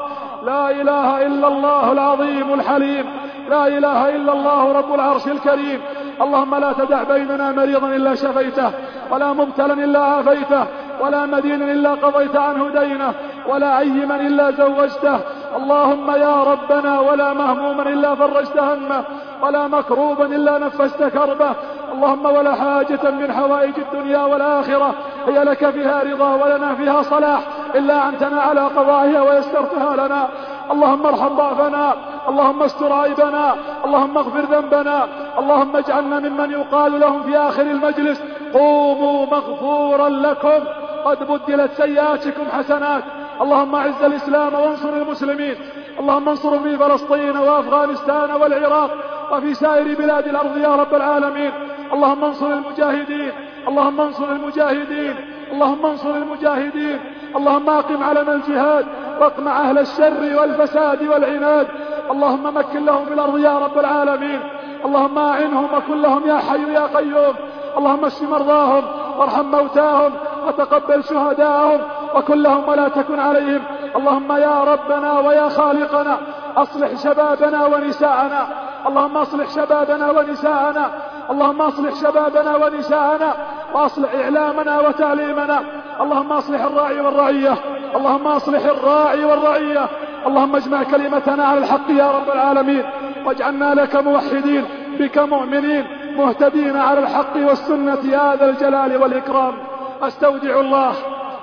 لا إله إلا الله العظيم الحليم. لا إله إلا الله رب العرش الكريم. اللهم لا تدع بيننا مريضا إلا شفيته ولا مبتلا إلا عافيته ولا مدينا إلا قضيت عنه دينه ولا عيما إلا زوجته. اللهم يا ربنا ولا مهموما إلا فرجت همه ولا مكروبا إلا نفست كربه اللهم ولا حاجة من حوائج الدنيا والآخرة. هي لك فيها رضا ولنا فيها صلاح. إلا عنتنا على قضائها ويسرتها لنا. اللهم ارحم ضعفنا. اللهم استر عيبنا. اللهم اغفر ذنبنا. اللهم اجعلنا ممن يقال لهم في آخر المجلس قوموا مغفورا لكم. قد بدلت سيئاتكم حسنات. اللهم اعز الإسلام وانصر المسلمين. اللهم انصر في فلسطين وأفغانستان والعراق. وفي سائر بلاد الأرض يا رب العالمين. اللهم انصر المجاهدين اللهم انصر المجاهدين اللهم انصر المجاهدين اللهم أقم علنا الجهاد واقمع أهل الشر والفساد والعناد اللهم مكن لهم في الأرض يا رب العالمين اللهم اعنهم وكن لهم يا حي يا قيوم اللهم اشف مرضاهم وارحم موتاهم وتقبل شهداءهم وكن لهم ولا تكن عليهم اللهم يا ربنا ويا خالقنا أصلح شبابنا ونساءنا اللهم أصلح شبابنا ونساءنا اللهم اصلح شبابنا ونساءنا واصلح إعلامنا وتعليمنا. اللهم اصلح الراعي والرعية. اللهم اصلح الراعي والرعية. اللهم اجمع كلمتنا على الحق يا رب العالمين. واجعلنا لك موحدين بك مؤمنين مهتدين على الحق والسنة يا ذا الجلال والإكرام. أستودع الله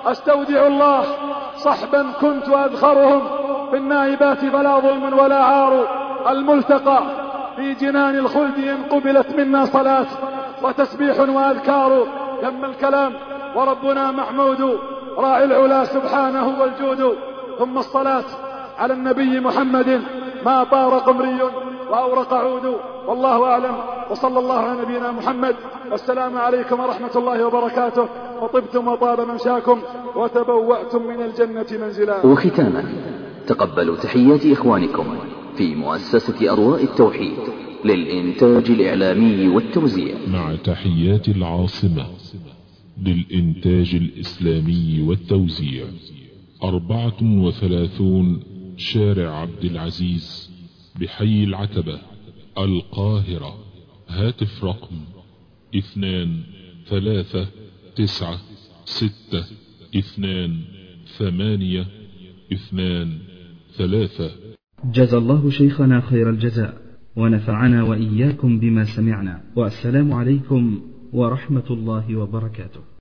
أستودع الله. صحبا كنت أذخرهم في النائبات فلا ظلم ولا عار. الملتقى في جنان الخلد إن قبلت منا صلاة وتسبيح وأذكار. تم الكلام وربنا محمود راعي العلا سبحانه والجود. ثم الصلاة على النبي محمد ما طار قمري وأورق عود. والله أعلم. وصلى الله على نبينا محمد. والسلام عليكم ورحمة الله وبركاته. وطبتم وطاب ممشاكم وتبوأتم من الجنة منزلا. وختاما تقبلوا تحيات إخوانكم. في مؤسسة أضواء التوحيد للإنتاج الإعلامي والتوزيع. مع تحيات العاصمة للإنتاج الإسلامي والتوزيع. أربعة وثلاثون شارع عبد العزيز بحي العتبة القاهرة. هاتف رقم اثنان ثلاثة تسعة ستة اثنان ثمانية اثنان ثلاثة. جزى الله شيخنا خير الجزاء ونفعنا وإياكم بما سمعنا والسلام عليكم ورحمة الله وبركاته.